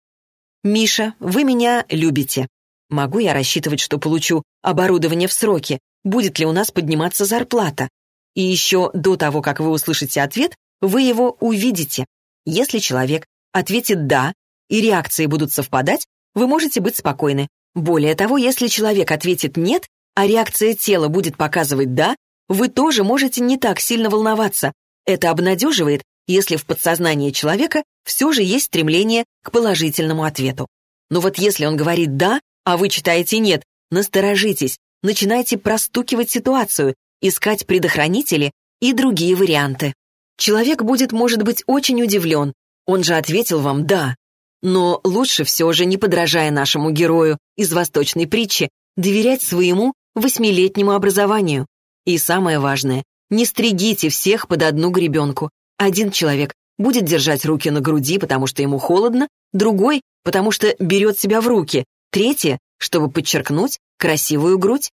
Speaker 1: «Миша, вы меня любите. Могу я рассчитывать, что получу оборудование в сроки? Будет ли у нас подниматься зарплата? И еще до того, как вы услышите ответ, вы его увидите. Если человек ответит «да» и реакции будут совпадать, вы можете быть спокойны. Более того, если человек ответит «нет», а реакция тела будет показывать «да», вы тоже можете не так сильно волноваться. Это обнадеживает если в подсознании человека все же есть стремление к положительному ответу. Но вот если он говорит «да», а вы читаете «нет», насторожитесь, начинайте простукивать ситуацию, искать предохранители и другие варианты. Человек будет, может быть, очень удивлен. Он же ответил вам «да». Но лучше все же, не подражая нашему герою из восточной притчи, доверять своему восьмилетнему образованию. И самое важное, не стригите всех под одну гребенку. Один человек будет держать руки на груди, потому что ему холодно, другой, потому что берет себя в руки, третье, чтобы подчеркнуть красивую грудь.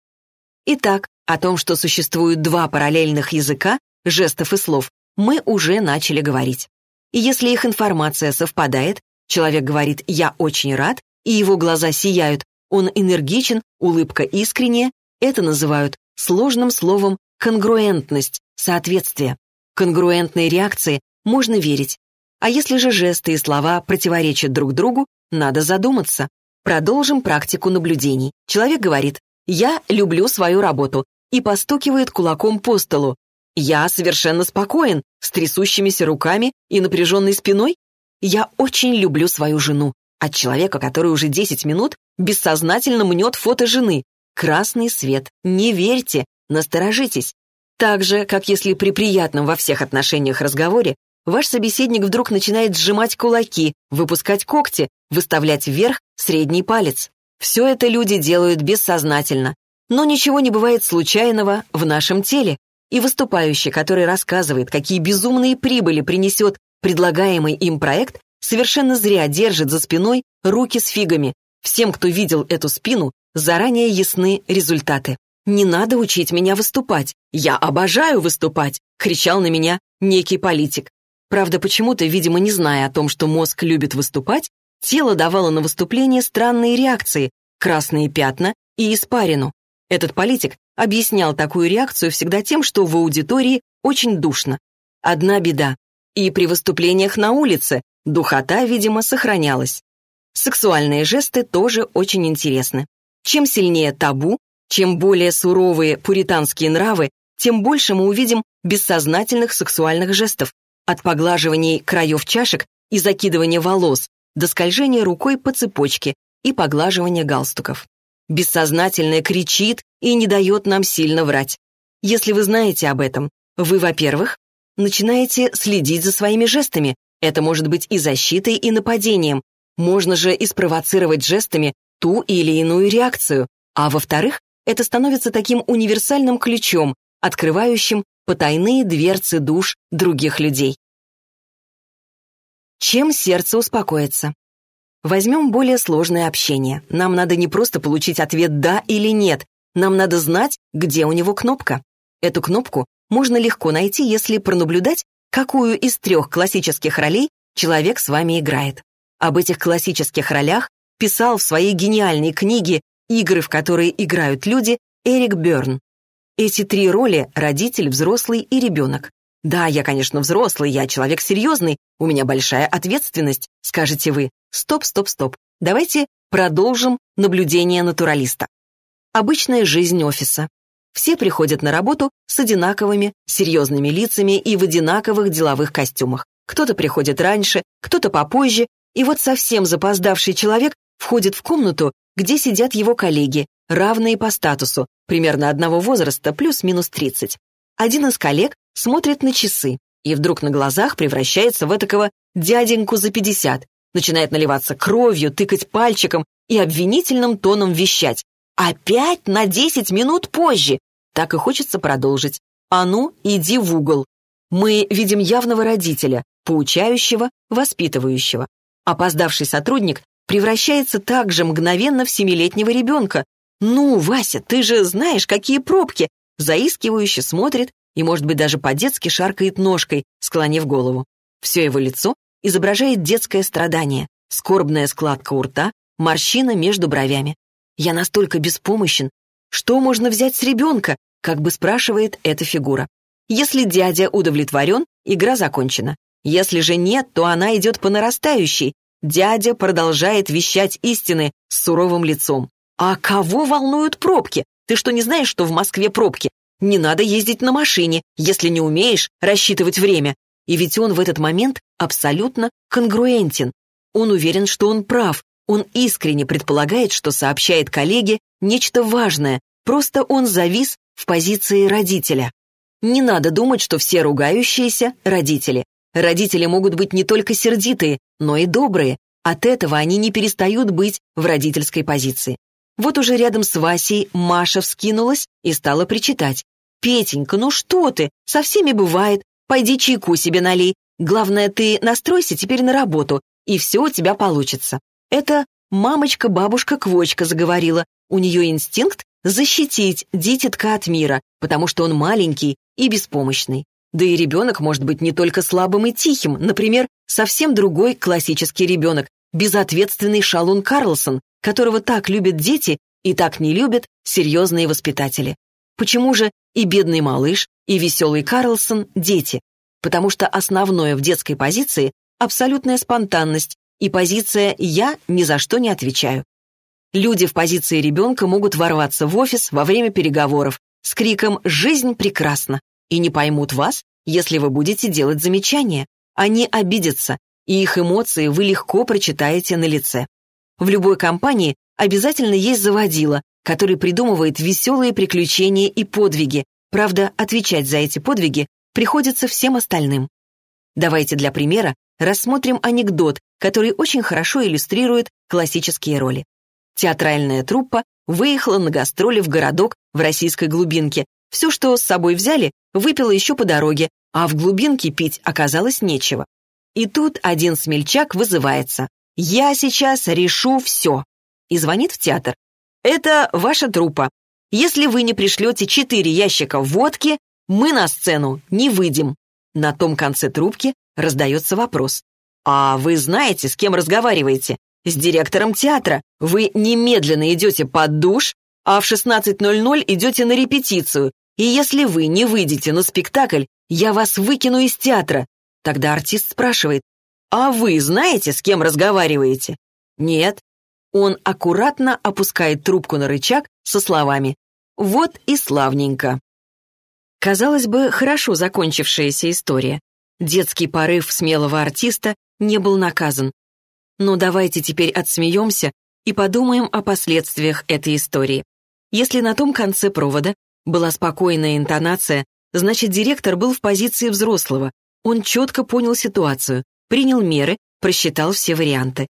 Speaker 1: Итак, о том, что существуют два параллельных языка, жестов и слов, мы уже начали говорить. И если их информация совпадает, человек говорит «я очень рад», и его глаза сияют, он энергичен, улыбка искренняя, это называют сложным словом конгруентность, соответствие. Конгруентной реакции можно верить. А если же жесты и слова противоречат друг другу, надо задуматься. Продолжим практику наблюдений. Человек говорит «Я люблю свою работу» и постукивает кулаком по столу. «Я совершенно спокоен, с трясущимися руками и напряженной спиной. Я очень люблю свою жену». От человека, который уже 10 минут бессознательно мнет фото жены. Красный свет. Не верьте, насторожитесь. Так же, как если при приятном во всех отношениях разговоре ваш собеседник вдруг начинает сжимать кулаки, выпускать когти, выставлять вверх средний палец. Все это люди делают бессознательно. Но ничего не бывает случайного в нашем теле. И выступающий, который рассказывает, какие безумные прибыли принесет предлагаемый им проект, совершенно зря держит за спиной руки с фигами. Всем, кто видел эту спину, заранее ясны результаты. «Не надо учить меня выступать. Я обожаю выступать!» — кричал на меня некий политик. Правда, почему-то, видимо, не зная о том, что мозг любит выступать, тело давало на выступление странные реакции, красные пятна и испарину. Этот политик объяснял такую реакцию всегда тем, что в аудитории очень душно. Одна беда. И при выступлениях на улице духота, видимо, сохранялась. Сексуальные жесты тоже очень интересны. Чем сильнее табу, чем более суровые пуританские нравы, тем больше мы увидим бессознательных сексуальных жестов, от поглаживаний краев чашек и закидывания волос до скольжения рукой по цепочке и поглаживания галстуков. Бессознательное кричит и не дает нам сильно врать. Если вы знаете об этом, вы, во-первых, начинаете следить за своими жестами. Это может быть и защитой, и нападением. Можно же и спровоцировать жестами ту или иную реакцию. А во-вторых, это становится таким универсальным ключом, открывающим потайные дверцы душ других людей. Чем сердце успокоится? Возьмем более сложное общение. Нам надо не просто получить ответ «да» или «нет», нам надо знать, где у него кнопка. Эту кнопку можно легко найти, если пронаблюдать, какую из трех классических ролей человек с вами играет. Об этих классических ролях писал в своей гениальной книге «Игры, в которые играют люди» Эрик Бёрн. Эти три роли — родитель, взрослый и ребенок. Да, я, конечно, взрослый, я человек серьезный, у меня большая ответственность, скажете вы. Стоп, стоп, стоп. Давайте продолжим наблюдение натуралиста. Обычная жизнь офиса. Все приходят на работу с одинаковыми, серьезными лицами и в одинаковых деловых костюмах. Кто-то приходит раньше, кто-то попозже, и вот совсем запоздавший человек входит в комнату, где сидят его коллеги, равные по статусу, примерно одного возраста, плюс-минус 30. Один из коллег смотрит на часы и вдруг на глазах превращается в этакого дяденьку за 50, начинает наливаться кровью, тыкать пальчиком и обвинительным тоном вещать. «Опять на 10 минут позже!» Так и хочется продолжить. «А ну, иди в угол!» Мы видим явного родителя, поучающего, воспитывающего. Опоздавший сотрудник превращается также мгновенно в семилетнего ребенка, «Ну, Вася, ты же знаешь, какие пробки!» Заискивающе смотрит и, может быть, даже по-детски шаркает ножкой, склонив голову. Все его лицо изображает детское страдание, скорбная складка у рта, морщина между бровями. «Я настолько беспомощен. Что можно взять с ребенка?» как бы спрашивает эта фигура. Если дядя удовлетворен, игра закончена. Если же нет, то она идет по нарастающей. Дядя продолжает вещать истины с суровым лицом. «А кого волнуют пробки? Ты что, не знаешь, что в Москве пробки? Не надо ездить на машине, если не умеешь рассчитывать время». И ведь он в этот момент абсолютно конгруентен. Он уверен, что он прав. Он искренне предполагает, что сообщает коллеге нечто важное, просто он завис в позиции родителя. Не надо думать, что все ругающиеся — родители. Родители могут быть не только сердитые, но и добрые. От этого они не перестают быть в родительской позиции. Вот уже рядом с Васей Маша вскинулась и стала причитать. Петенька, ну что ты, со всеми бывает. Пойди чайку себе налей. Главное, ты настройся теперь на работу, и все у тебя получится. Это мамочка-бабушка-квочка заговорила. У нее инстинкт защитить дитятка от мира, потому что он маленький и беспомощный. Да и ребенок может быть не только слабым и тихим, например, совсем другой классический ребенок, безответственный шалун Карлсон, которого так любят дети и так не любят серьезные воспитатели. Почему же и бедный малыш, и веселый Карлсон – дети? Потому что основное в детской позиции – абсолютная спонтанность и позиция «я ни за что не отвечаю». Люди в позиции ребенка могут ворваться в офис во время переговоров с криком «Жизнь прекрасна!» И не поймут вас, если вы будете делать замечания. Они обидятся, и их эмоции вы легко прочитаете на лице. В любой компании обязательно есть заводила, который придумывает веселые приключения и подвиги. Правда, отвечать за эти подвиги приходится всем остальным. Давайте для примера рассмотрим анекдот, который очень хорошо иллюстрирует классические роли. Театральная труппа выехала на гастроли в городок в российской глубинке. Все, что с собой взяли, выпила еще по дороге, а в глубинке пить оказалось нечего. И тут один смельчак вызывается. «Я сейчас решу все!» И звонит в театр. «Это ваша труппа. Если вы не пришлете четыре ящика водки, мы на сцену не выйдем». На том конце трубки раздается вопрос. «А вы знаете, с кем разговариваете? С директором театра. Вы немедленно идете под душ, а в 16.00 идете на репетицию. И если вы не выйдете на спектакль, я вас выкину из театра. Тогда артист спрашивает, «А вы знаете, с кем разговариваете?» «Нет». Он аккуратно опускает трубку на рычаг со словами «Вот и славненько». Казалось бы, хорошо закончившаяся история. Детский порыв смелого артиста не был наказан. Но давайте теперь отсмеемся и подумаем о последствиях этой истории. Если на том конце провода была спокойная интонация, значит, директор был в позиции взрослого, он четко понял ситуацию, принял меры, просчитал все варианты.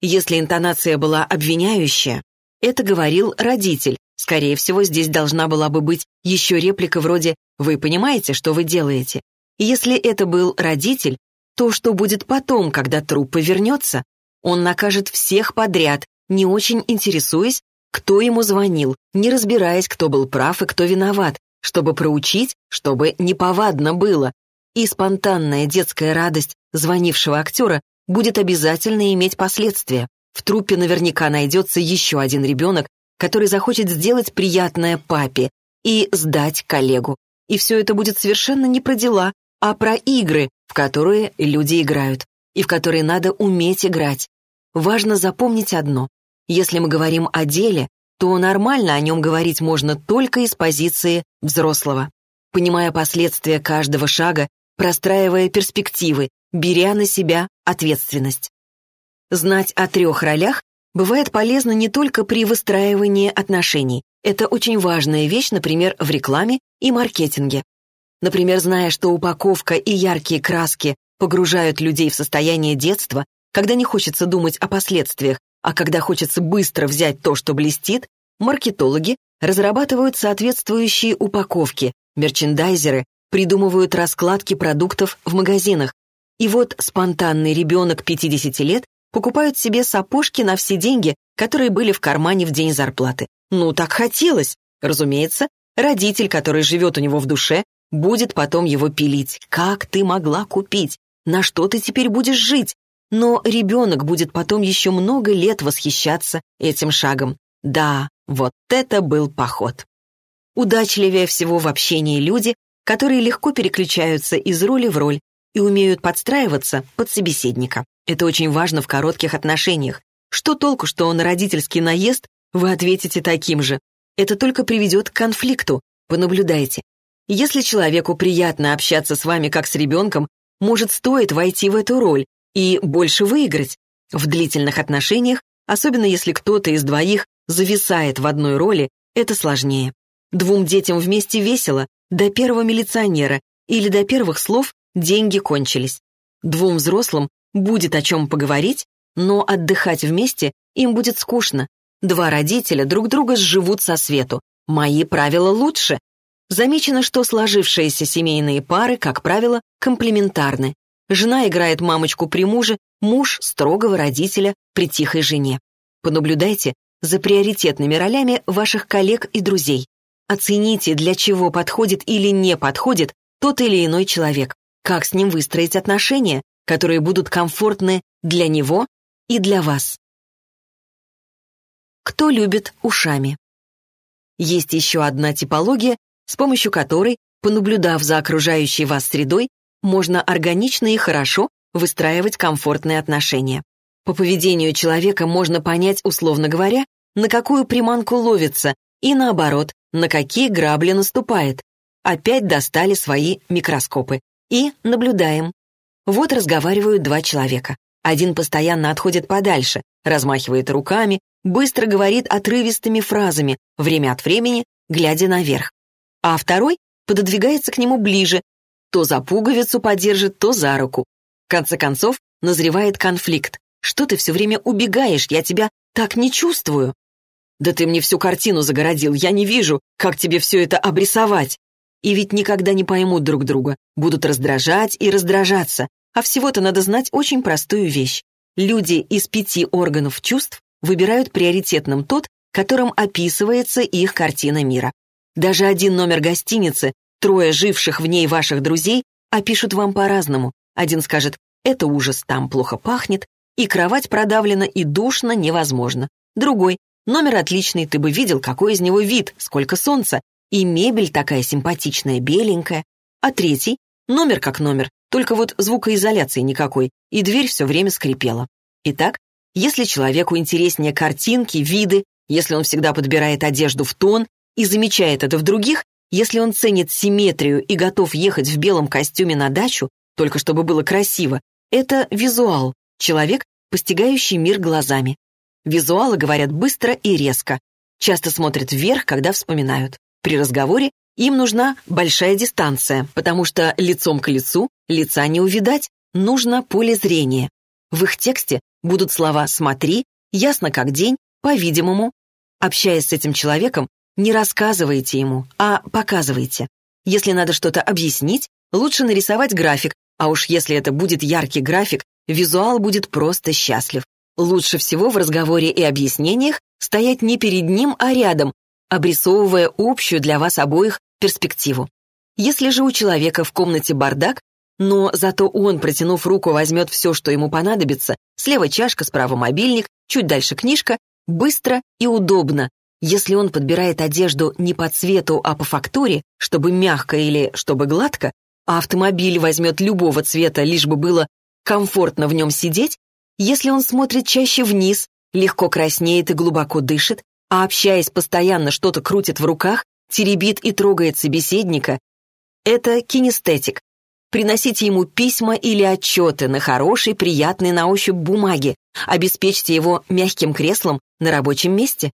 Speaker 1: Если интонация была обвиняющая, это говорил родитель. Скорее всего, здесь должна была бы быть еще реплика вроде «Вы понимаете, что вы делаете?» Если это был родитель, то что будет потом, когда труп повернется? Он накажет всех подряд, не очень интересуясь, кто ему звонил, не разбираясь, кто был прав и кто виноват, чтобы проучить, чтобы неповадно было, и спонтанная детская радость звонившего актера будет обязательно иметь последствия. В труппе наверняка найдется еще один ребенок, который захочет сделать приятное папе и сдать коллегу. И все это будет совершенно не про дела, а про игры, в которые люди играют, и в которые надо уметь играть. Важно запомнить одно. Если мы говорим о деле, то нормально о нем говорить можно только из позиции взрослого. Понимая последствия каждого шага простраивая перспективы, беря на себя ответственность. Знать о трех ролях бывает полезно не только при выстраивании отношений. Это очень важная вещь, например, в рекламе и маркетинге. Например, зная, что упаковка и яркие краски погружают людей в состояние детства, когда не хочется думать о последствиях, а когда хочется быстро взять то, что блестит, маркетологи разрабатывают соответствующие упаковки, мерчендайзеры придумывают раскладки продуктов в магазинах. И вот спонтанный ребенок 50 лет покупает себе сапожки на все деньги, которые были в кармане в день зарплаты. Ну, так хотелось. Разумеется, родитель, который живет у него в душе, будет потом его пилить. Как ты могла купить? На что ты теперь будешь жить? Но ребенок будет потом еще много лет восхищаться этим шагом. Да, вот это был поход. Удачливее всего в общении люди, которые легко переключаются из роли в роль и умеют подстраиваться под собеседника. Это очень важно в коротких отношениях. Что толку, что на родительский наезд вы ответите таким же? Это только приведет к конфликту. Понаблюдайте. Если человеку приятно общаться с вами как с ребенком, может, стоит войти в эту роль и больше выиграть. В длительных отношениях, особенно если кто-то из двоих зависает в одной роли, это сложнее. Двум детям вместе весело, до первого милиционера или до первых слов деньги кончились. Двум взрослым будет о чем поговорить, но отдыхать вместе им будет скучно. Два родителя друг друга сживут со свету. Мои правила лучше. Замечено, что сложившиеся семейные пары, как правило, комплементарны. Жена играет мамочку при муже, муж — строгого родителя при тихой жене. Понаблюдайте за приоритетными ролями ваших коллег и друзей. Оцените, для чего подходит или не подходит тот или иной человек, как с ним выстроить отношения, которые будут комфортны для него и для вас. Кто любит ушами? Есть еще одна типология, с помощью которой, понаблюдав за окружающей вас средой, можно органично и хорошо выстраивать комфортные отношения. По поведению человека можно понять, условно говоря, на какую приманку ловится, и наоборот, на какие грабли наступает. Опять достали свои микроскопы. И наблюдаем. Вот разговаривают два человека. Один постоянно отходит подальше, размахивает руками, быстро говорит отрывистыми фразами, время от времени глядя наверх. А второй пододвигается к нему ближе, то за пуговицу подержит, то за руку. В конце концов, назревает конфликт. «Что ты все время убегаешь? Я тебя так не чувствую». «Да ты мне всю картину загородил, я не вижу, как тебе все это обрисовать». И ведь никогда не поймут друг друга, будут раздражать и раздражаться. А всего-то надо знать очень простую вещь. Люди из пяти органов чувств выбирают приоритетным тот, которым описывается их картина мира. Даже один номер гостиницы, трое живших в ней ваших друзей, опишут вам по-разному. Один скажет «это ужас, там плохо пахнет», и кровать продавлена, и душно невозможно. Другой «номер отличный, ты бы видел, какой из него вид, сколько солнца, и мебель такая симпатичная, беленькая». А третий «номер как номер, только вот звукоизоляции никакой, и дверь все время скрипела». Итак, если человеку интереснее картинки, виды, если он всегда подбирает одежду в тон и замечает это в других, если он ценит симметрию и готов ехать в белом костюме на дачу, только чтобы было красиво, это визуал, человек, постигающий мир глазами. Визуалы говорят быстро и резко, часто смотрят вверх, когда вспоминают. При разговоре им нужна большая дистанция, потому что лицом к лицу лица не увидать, нужно поле зрения. В их тексте будут слова «смотри», «ясно как день», «по-видимому». Общаясь с этим человеком, не рассказывайте ему, а показывайте. Если надо что-то объяснить, лучше нарисовать график, а уж если это будет яркий график, визуал будет просто счастлив. Лучше всего в разговоре и объяснениях стоять не перед ним, а рядом, обрисовывая общую для вас обоих перспективу. Если же у человека в комнате бардак, но зато он, протянув руку, возьмет все, что ему понадобится, слева чашка, справа мобильник, чуть дальше книжка, быстро и удобно. Если он подбирает одежду не по цвету, а по фактуре, чтобы мягко или чтобы гладко, а автомобиль возьмет любого цвета, лишь бы было комфортно в нем сидеть, если он смотрит чаще вниз, легко краснеет и глубоко дышит, а общаясь постоянно что-то крутит в руках, теребит и трогает собеседника, это кинестетик, Приносите ему письма или отчеты на хорошей, приятной на ощупь бумаге. Обеспечьте его мягким креслом на рабочем месте.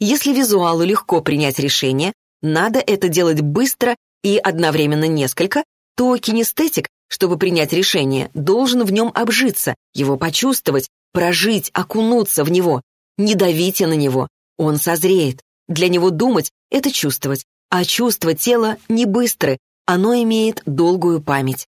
Speaker 1: Если визуалу легко принять решение, надо это делать быстро и одновременно несколько, то кинестетик, чтобы принять решение, должен в нем обжиться, его почувствовать, прожить, окунуться в него. Не давите на него, он созреет. Для него думать — это чувствовать, а чувство тела не быстры, оно имеет долгую память.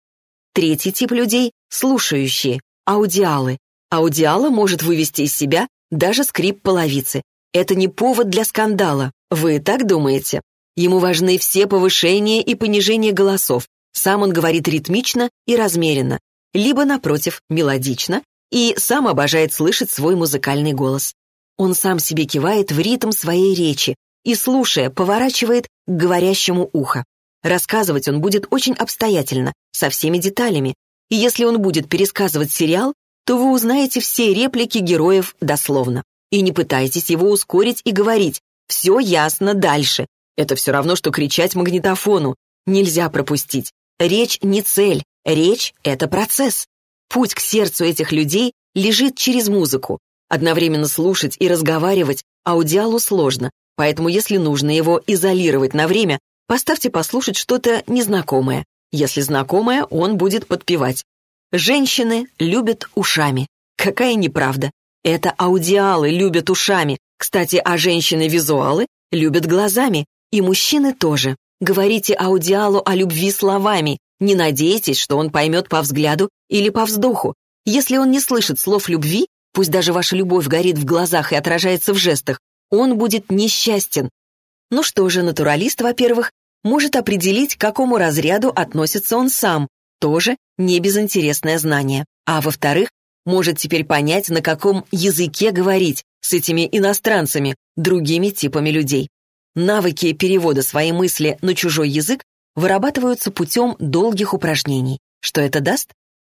Speaker 1: Третий тип людей — слушающие, аудиалы. Аудиала может вывести из себя даже скрип половицы. Это не повод для скандала. Вы так думаете? Ему важны все повышения и понижения голосов. Сам он говорит ритмично и размеренно, либо, напротив, мелодично, и сам обожает слышать свой музыкальный голос. Он сам себе кивает в ритм своей речи и, слушая, поворачивает к говорящему ухо. Рассказывать он будет очень обстоятельно, со всеми деталями. И если он будет пересказывать сериал, то вы узнаете все реплики героев дословно. И не пытайтесь его ускорить и говорить «все ясно дальше». Это все равно, что кричать магнитофону. Нельзя пропустить. Речь не цель, речь — это процесс. Путь к сердцу этих людей лежит через музыку. Одновременно слушать и разговаривать аудиалу сложно, поэтому если нужно его изолировать на время, Поставьте послушать что-то незнакомое. Если знакомое, он будет подпевать. Женщины любят ушами. Какая неправда. Это аудиалы любят ушами. Кстати, а женщины-визуалы любят глазами. И мужчины тоже. Говорите аудиалу о любви словами. Не надейтесь, что он поймет по взгляду или по вздоху. Если он не слышит слов любви, пусть даже ваша любовь горит в глазах и отражается в жестах, он будет несчастен. Ну что же, натуралист, во-первых, может определить, к какому разряду относится он сам, тоже не безинтересное знание. А во-вторых, может теперь понять, на каком языке говорить с этими иностранцами, другими типами людей. Навыки перевода своей мысли на чужой язык вырабатываются путем долгих упражнений. Что это даст?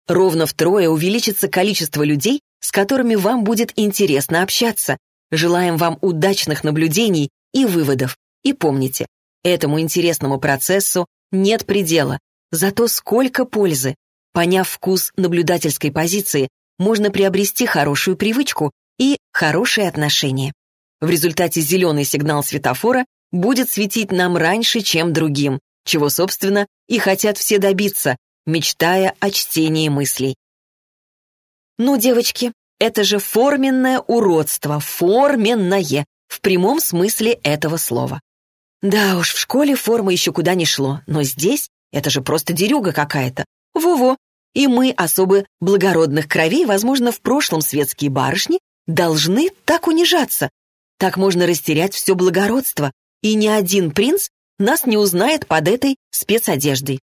Speaker 1: Ровно втрое увеличится количество людей, с которыми вам будет интересно общаться. Желаем вам удачных наблюдений и выводов. И помните, этому интересному процессу нет предела, зато сколько пользы. Поняв вкус наблюдательской позиции, можно приобрести хорошую привычку и хорошие отношения. В результате зеленый сигнал светофора будет светить нам раньше, чем другим, чего, собственно, и хотят все добиться, мечтая о чтении мыслей. Ну, девочки, это же форменное уродство, форменное, в прямом смысле этого слова. Да уж, в школе форма еще куда не шло, но здесь это же просто дерюга какая-то. Во-во, и мы, особо благородных кровей, возможно, в прошлом светские барышни, должны так унижаться. Так можно растерять все благородство, и ни один принц нас не узнает под этой спецодеждой.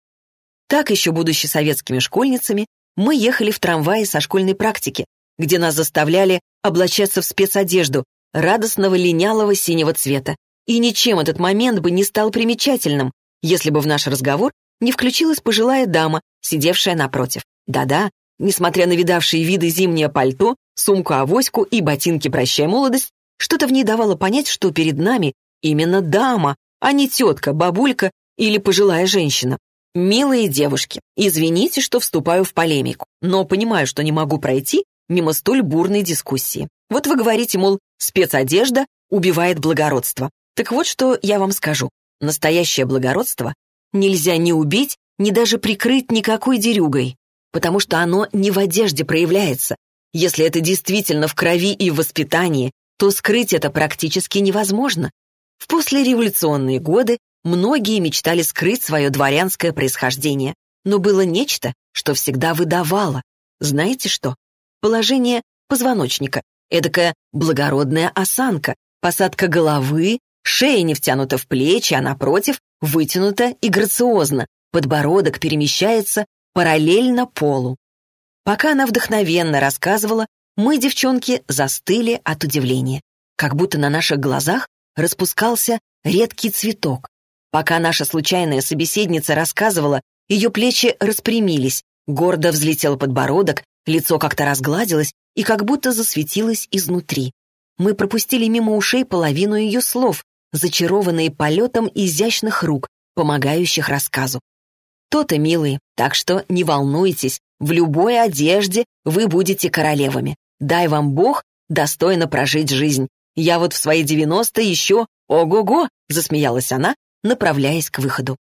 Speaker 1: Так еще будучи советскими школьницами, мы ехали в трамвае со школьной практики, где нас заставляли облачаться в спецодежду радостного линялого синего цвета. И ничем этот момент бы не стал примечательным, если бы в наш разговор не включилась пожилая дама, сидевшая напротив. Да-да, несмотря на видавшие виды зимнее пальто, сумку-авоську и ботинки «Прощай, молодость», что-то в ней давало понять, что перед нами именно дама, а не тетка, бабулька или пожилая женщина. Милые девушки, извините, что вступаю в полемику, но понимаю, что не могу пройти мимо столь бурной дискуссии. Вот вы говорите, мол, спецодежда убивает благородство. Так вот, что я вам скажу. Настоящее благородство нельзя ни убить, ни даже прикрыть никакой дерюгой, потому что оно не в одежде проявляется. Если это действительно в крови и в воспитании, то скрыть это практически невозможно. В послереволюционные годы многие мечтали скрыть свое дворянское происхождение, но было нечто, что всегда выдавало. Знаете что? Положение позвоночника, эдакая благородная осанка, посадка головы, шея не втянута в плечи, а напротив, вытянута и грациозно, подбородок перемещается параллельно полу. Пока она вдохновенно рассказывала, мы, девчонки, застыли от удивления, как будто на наших глазах распускался редкий цветок. Пока наша случайная собеседница рассказывала, ее плечи распрямились, гордо взлетел подбородок, лицо как-то разгладилось и как будто засветилось изнутри. Мы пропустили мимо ушей половину ее слов, зачарованные полетом изящных рук, помогающих рассказу. То-то, милые, так что не волнуйтесь, в любой одежде вы будете королевами. Дай вам Бог достойно прожить жизнь. Я вот в свои девяносто еще ого-го, засмеялась она, направляясь к выходу.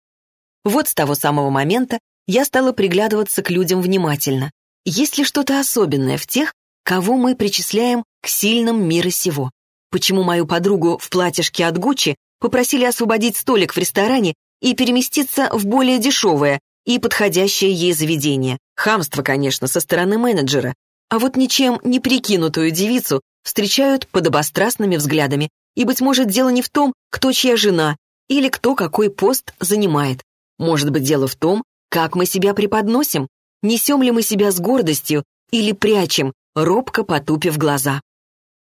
Speaker 1: Вот с того самого момента я стала приглядываться к людям внимательно. Есть ли что-то особенное в тех, кого мы причисляем к сильным мира сего? Почему мою подругу в платьишке от Гуччи попросили освободить столик в ресторане и переместиться в более дешевое и подходящее ей заведение. Хамство, конечно, со стороны менеджера. А вот ничем не прикинутую девицу встречают подобострастными взглядами. И, быть может, дело не в том, кто чья жена или кто какой пост занимает. Может быть, дело в том, как мы себя преподносим, несем ли мы себя с гордостью или прячем, робко потупив глаза.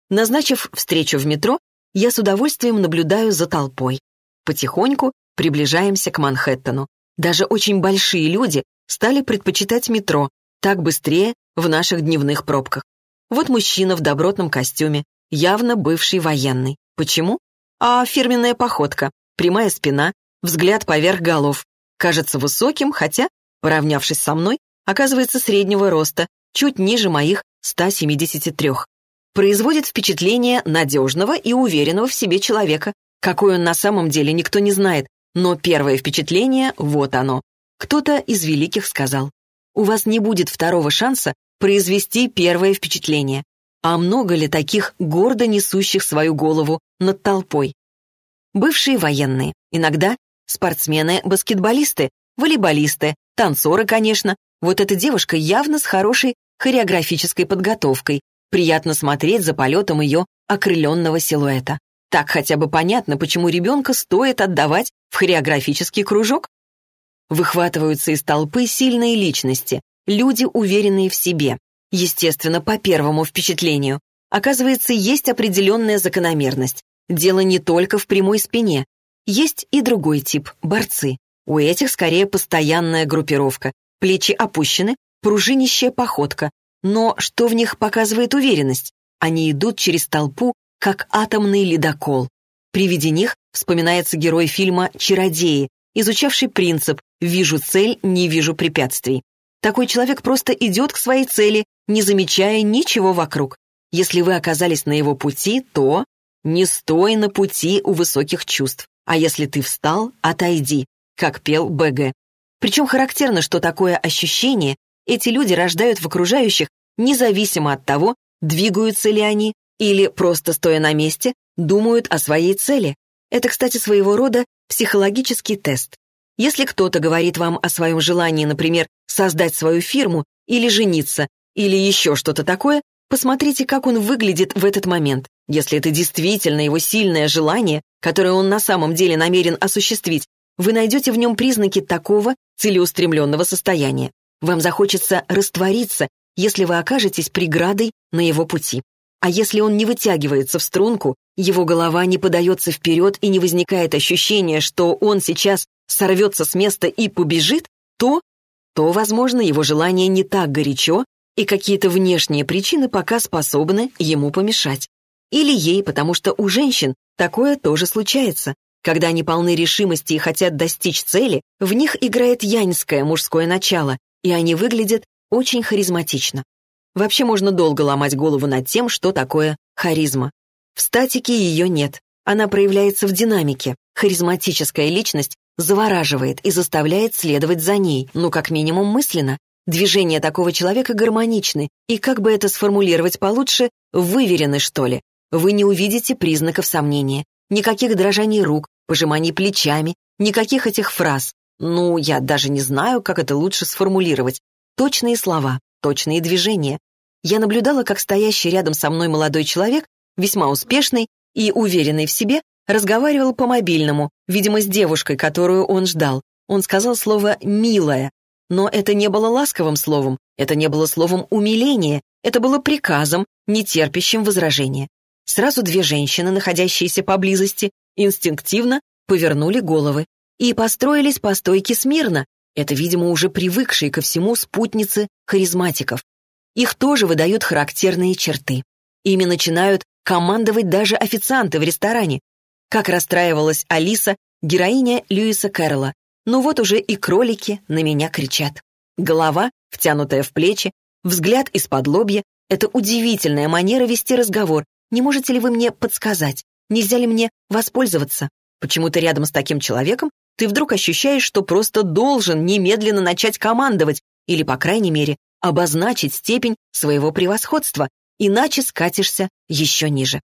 Speaker 1: Назначив встречу в метро, я с удовольствием наблюдаю за толпой. Потихоньку приближаемся к Манхэттену. Даже очень большие люди стали предпочитать метро, так быстрее в наших дневных пробках. Вот мужчина в добротном костюме, явно бывший военный. Почему? А фирменная походка, прямая спина, взгляд поверх голов. Кажется высоким, хотя, поравнявшись со мной, оказывается среднего роста, чуть ниже моих 173 производит впечатление надежного и уверенного в себе человека. Какой он на самом деле, никто не знает, но первое впечатление — вот оно. Кто-то из великих сказал, «У вас не будет второго шанса произвести первое впечатление». А много ли таких гордо несущих свою голову над толпой? Бывшие военные, иногда спортсмены-баскетболисты, волейболисты, танцоры, конечно. Вот эта девушка явно с хорошей хореографической подготовкой. Приятно смотреть за полетом ее окрыленного силуэта. Так хотя бы понятно, почему ребенка стоит отдавать в хореографический кружок. Выхватываются из толпы сильные личности, люди, уверенные в себе. Естественно, по первому впечатлению. Оказывается, есть определенная закономерность. Дело не только в прямой спине. Есть и другой тип – борцы. У этих скорее постоянная группировка. Плечи опущены, пружинищая походка. Но что в них показывает уверенность? Они идут через толпу, как атомный ледокол. При виде них вспоминается герой фильма «Чародеи», изучавший принцип «вижу цель, не вижу препятствий». Такой человек просто идет к своей цели, не замечая ничего вокруг. Если вы оказались на его пути, то не стой на пути у высоких чувств. А если ты встал, отойди, как пел БГ. Причем характерно, что такое ощущение эти люди рождают в окружающих, независимо от того, двигаются ли они или, просто стоя на месте, думают о своей цели. Это, кстати, своего рода психологический тест. Если кто-то говорит вам о своем желании, например, создать свою фирму или жениться, или еще что-то такое, посмотрите, как он выглядит в этот момент. Если это действительно его сильное желание, которое он на самом деле намерен осуществить, вы найдете в нем признаки такого целеустремленного состояния. Вам захочется раствориться, если вы окажетесь преградой на его пути. А если он не вытягивается в струнку, его голова не подается вперед и не возникает ощущения, что он сейчас сорвется с места и побежит, то, то, возможно, его желание не так горячо, и какие-то внешние причины пока способны ему помешать. Или ей, потому что у женщин такое тоже случается. Когда они полны решимости и хотят достичь цели, в них играет яньское мужское начало, и они выглядят очень харизматично. Вообще можно долго ломать голову над тем, что такое харизма. В статике ее нет. Она проявляется в динамике. Харизматическая личность завораживает и заставляет следовать за ней, ну, как минимум, мысленно. Движения такого человека гармоничны, и, как бы это сформулировать получше, выверены, что ли. Вы не увидите признаков сомнения. Никаких дрожаний рук, пожиманий плечами, никаких этих фраз. Ну, я даже не знаю, как это лучше сформулировать. Точные слова, точные движения. Я наблюдала, как стоящий рядом со мной молодой человек, весьма успешный и уверенный в себе, разговаривал по мобильному, видимо, с девушкой, которую он ждал. Он сказал слово «милая». Но это не было ласковым словом, это не было словом умиления, это было приказом, не терпящим возражения. Сразу две женщины, находящиеся поблизости, инстинктивно повернули головы и построились по стойке смирно. Это, видимо, уже привыкшие ко всему спутницы харизматиков. Их тоже выдают характерные черты. Ими начинают командовать даже официанты в ресторане, как расстраивалась Алиса, героиня Льюиса Кэрролла. Но вот уже и кролики на меня кричат. Голова, втянутая в плечи, взгляд из-под лобья — это удивительная манера вести разговор. Не можете ли вы мне подсказать? Нельзя ли мне воспользоваться? Почему-то рядом с таким человеком ты вдруг ощущаешь, что просто должен немедленно начать командовать или, по крайней мере, обозначить степень своего превосходства, иначе скатишься еще ниже.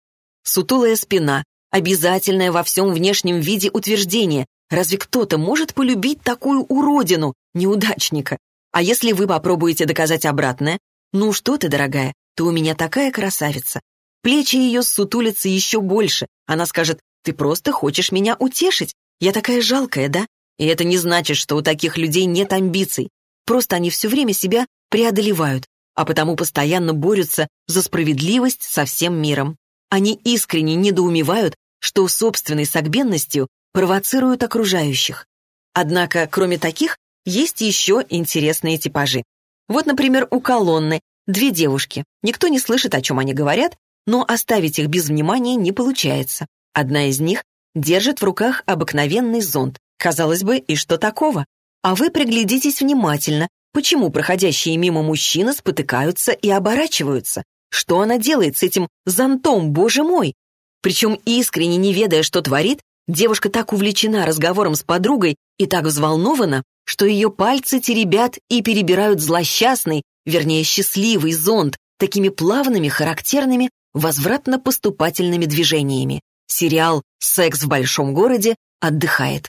Speaker 1: Сутулая спина, Обязательное во всем внешнем виде утверждение. Разве кто-то может полюбить такую уродину, неудачника? А если вы попробуете доказать обратное? Ну что ты, дорогая, ты у меня такая красавица. Плечи ее сутулятся еще больше. Она скажет, ты просто хочешь меня утешить. Я такая жалкая, да? И это не значит, что у таких людей нет амбиций. Просто они все время себя преодолевают, а потому постоянно борются за справедливость со всем миром. Они искренне недоумевают, что собственной согбенностью провоцируют окружающих. Однако, кроме таких, есть еще интересные типажи. Вот, например, у колонны две девушки. Никто не слышит, о чем они говорят, но оставить их без внимания не получается. Одна из них держит в руках обыкновенный зонт. Казалось бы, и что такого? А вы приглядитесь внимательно, почему проходящие мимо мужчины спотыкаются и оборачиваются. Что она делает с этим зонтом, боже мой? Причем искренне не ведая, что творит, девушка так увлечена разговором с подругой и так взволнована, что ее пальцы теребят и перебирают злосчастный, вернее, счастливый зонт такими плавными, характерными, возвратно-поступательными движениями. Сериал «Секс в большом городе» отдыхает.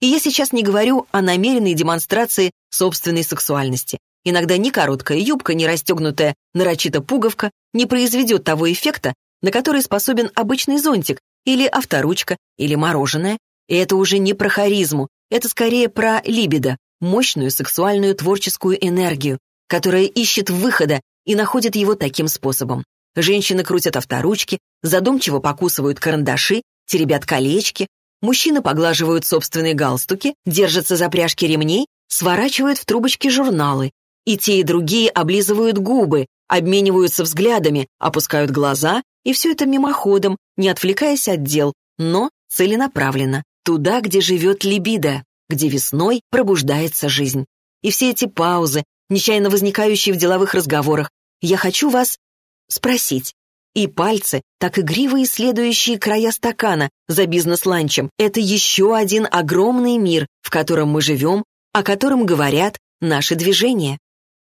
Speaker 1: И я сейчас не говорю о намеренной демонстрации собственной сексуальности. Иногда ни короткая юбка, ни расстегнутая нарочито пуговка не произведет того эффекта, на который способен обычный зонтик, или авторучка, или мороженое. И это уже не про харизму, это скорее про либидо, мощную сексуальную творческую энергию, которая ищет выхода и находит его таким способом. Женщины крутят авторучки, задумчиво покусывают карандаши, теребят колечки, мужчины поглаживают собственные галстуки, держатся за пряжки ремней, сворачивают в трубочки журналы. И те, и другие облизывают губы, обмениваются взглядами, опускают глаза, и все это мимоходом, не отвлекаясь от дел, но целенаправленно, туда, где живет либидо, где весной пробуждается жизнь. И все эти паузы, нечаянно возникающие в деловых разговорах, я хочу вас спросить. И пальцы, так игриво исследующие края стакана за бизнес-ланчем, это еще один огромный мир, в котором мы живем, о котором говорят наши движения.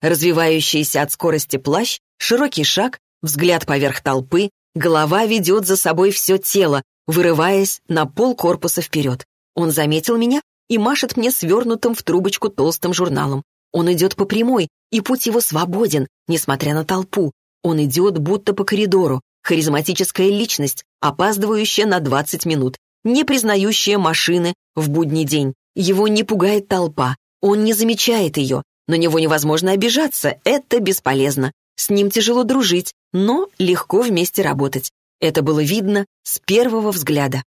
Speaker 1: Развивающийся от скорости плащ, широкий шаг, взгляд поверх толпы, голова ведет за собой все тело, вырываясь на пол корпуса вперед. Он заметил меня и машет мне свернутым в трубочку толстым журналом. Он идет по прямой, и путь его свободен, несмотря на толпу. Он идет будто по коридору, харизматическая личность, опаздывающая на 20 минут, не признающая машины в будний день. Его не пугает толпа, он не замечает ее, на него невозможно обижаться, это бесполезно. С ним тяжело дружить, но легко вместе работать. Это было видно с первого взгляда.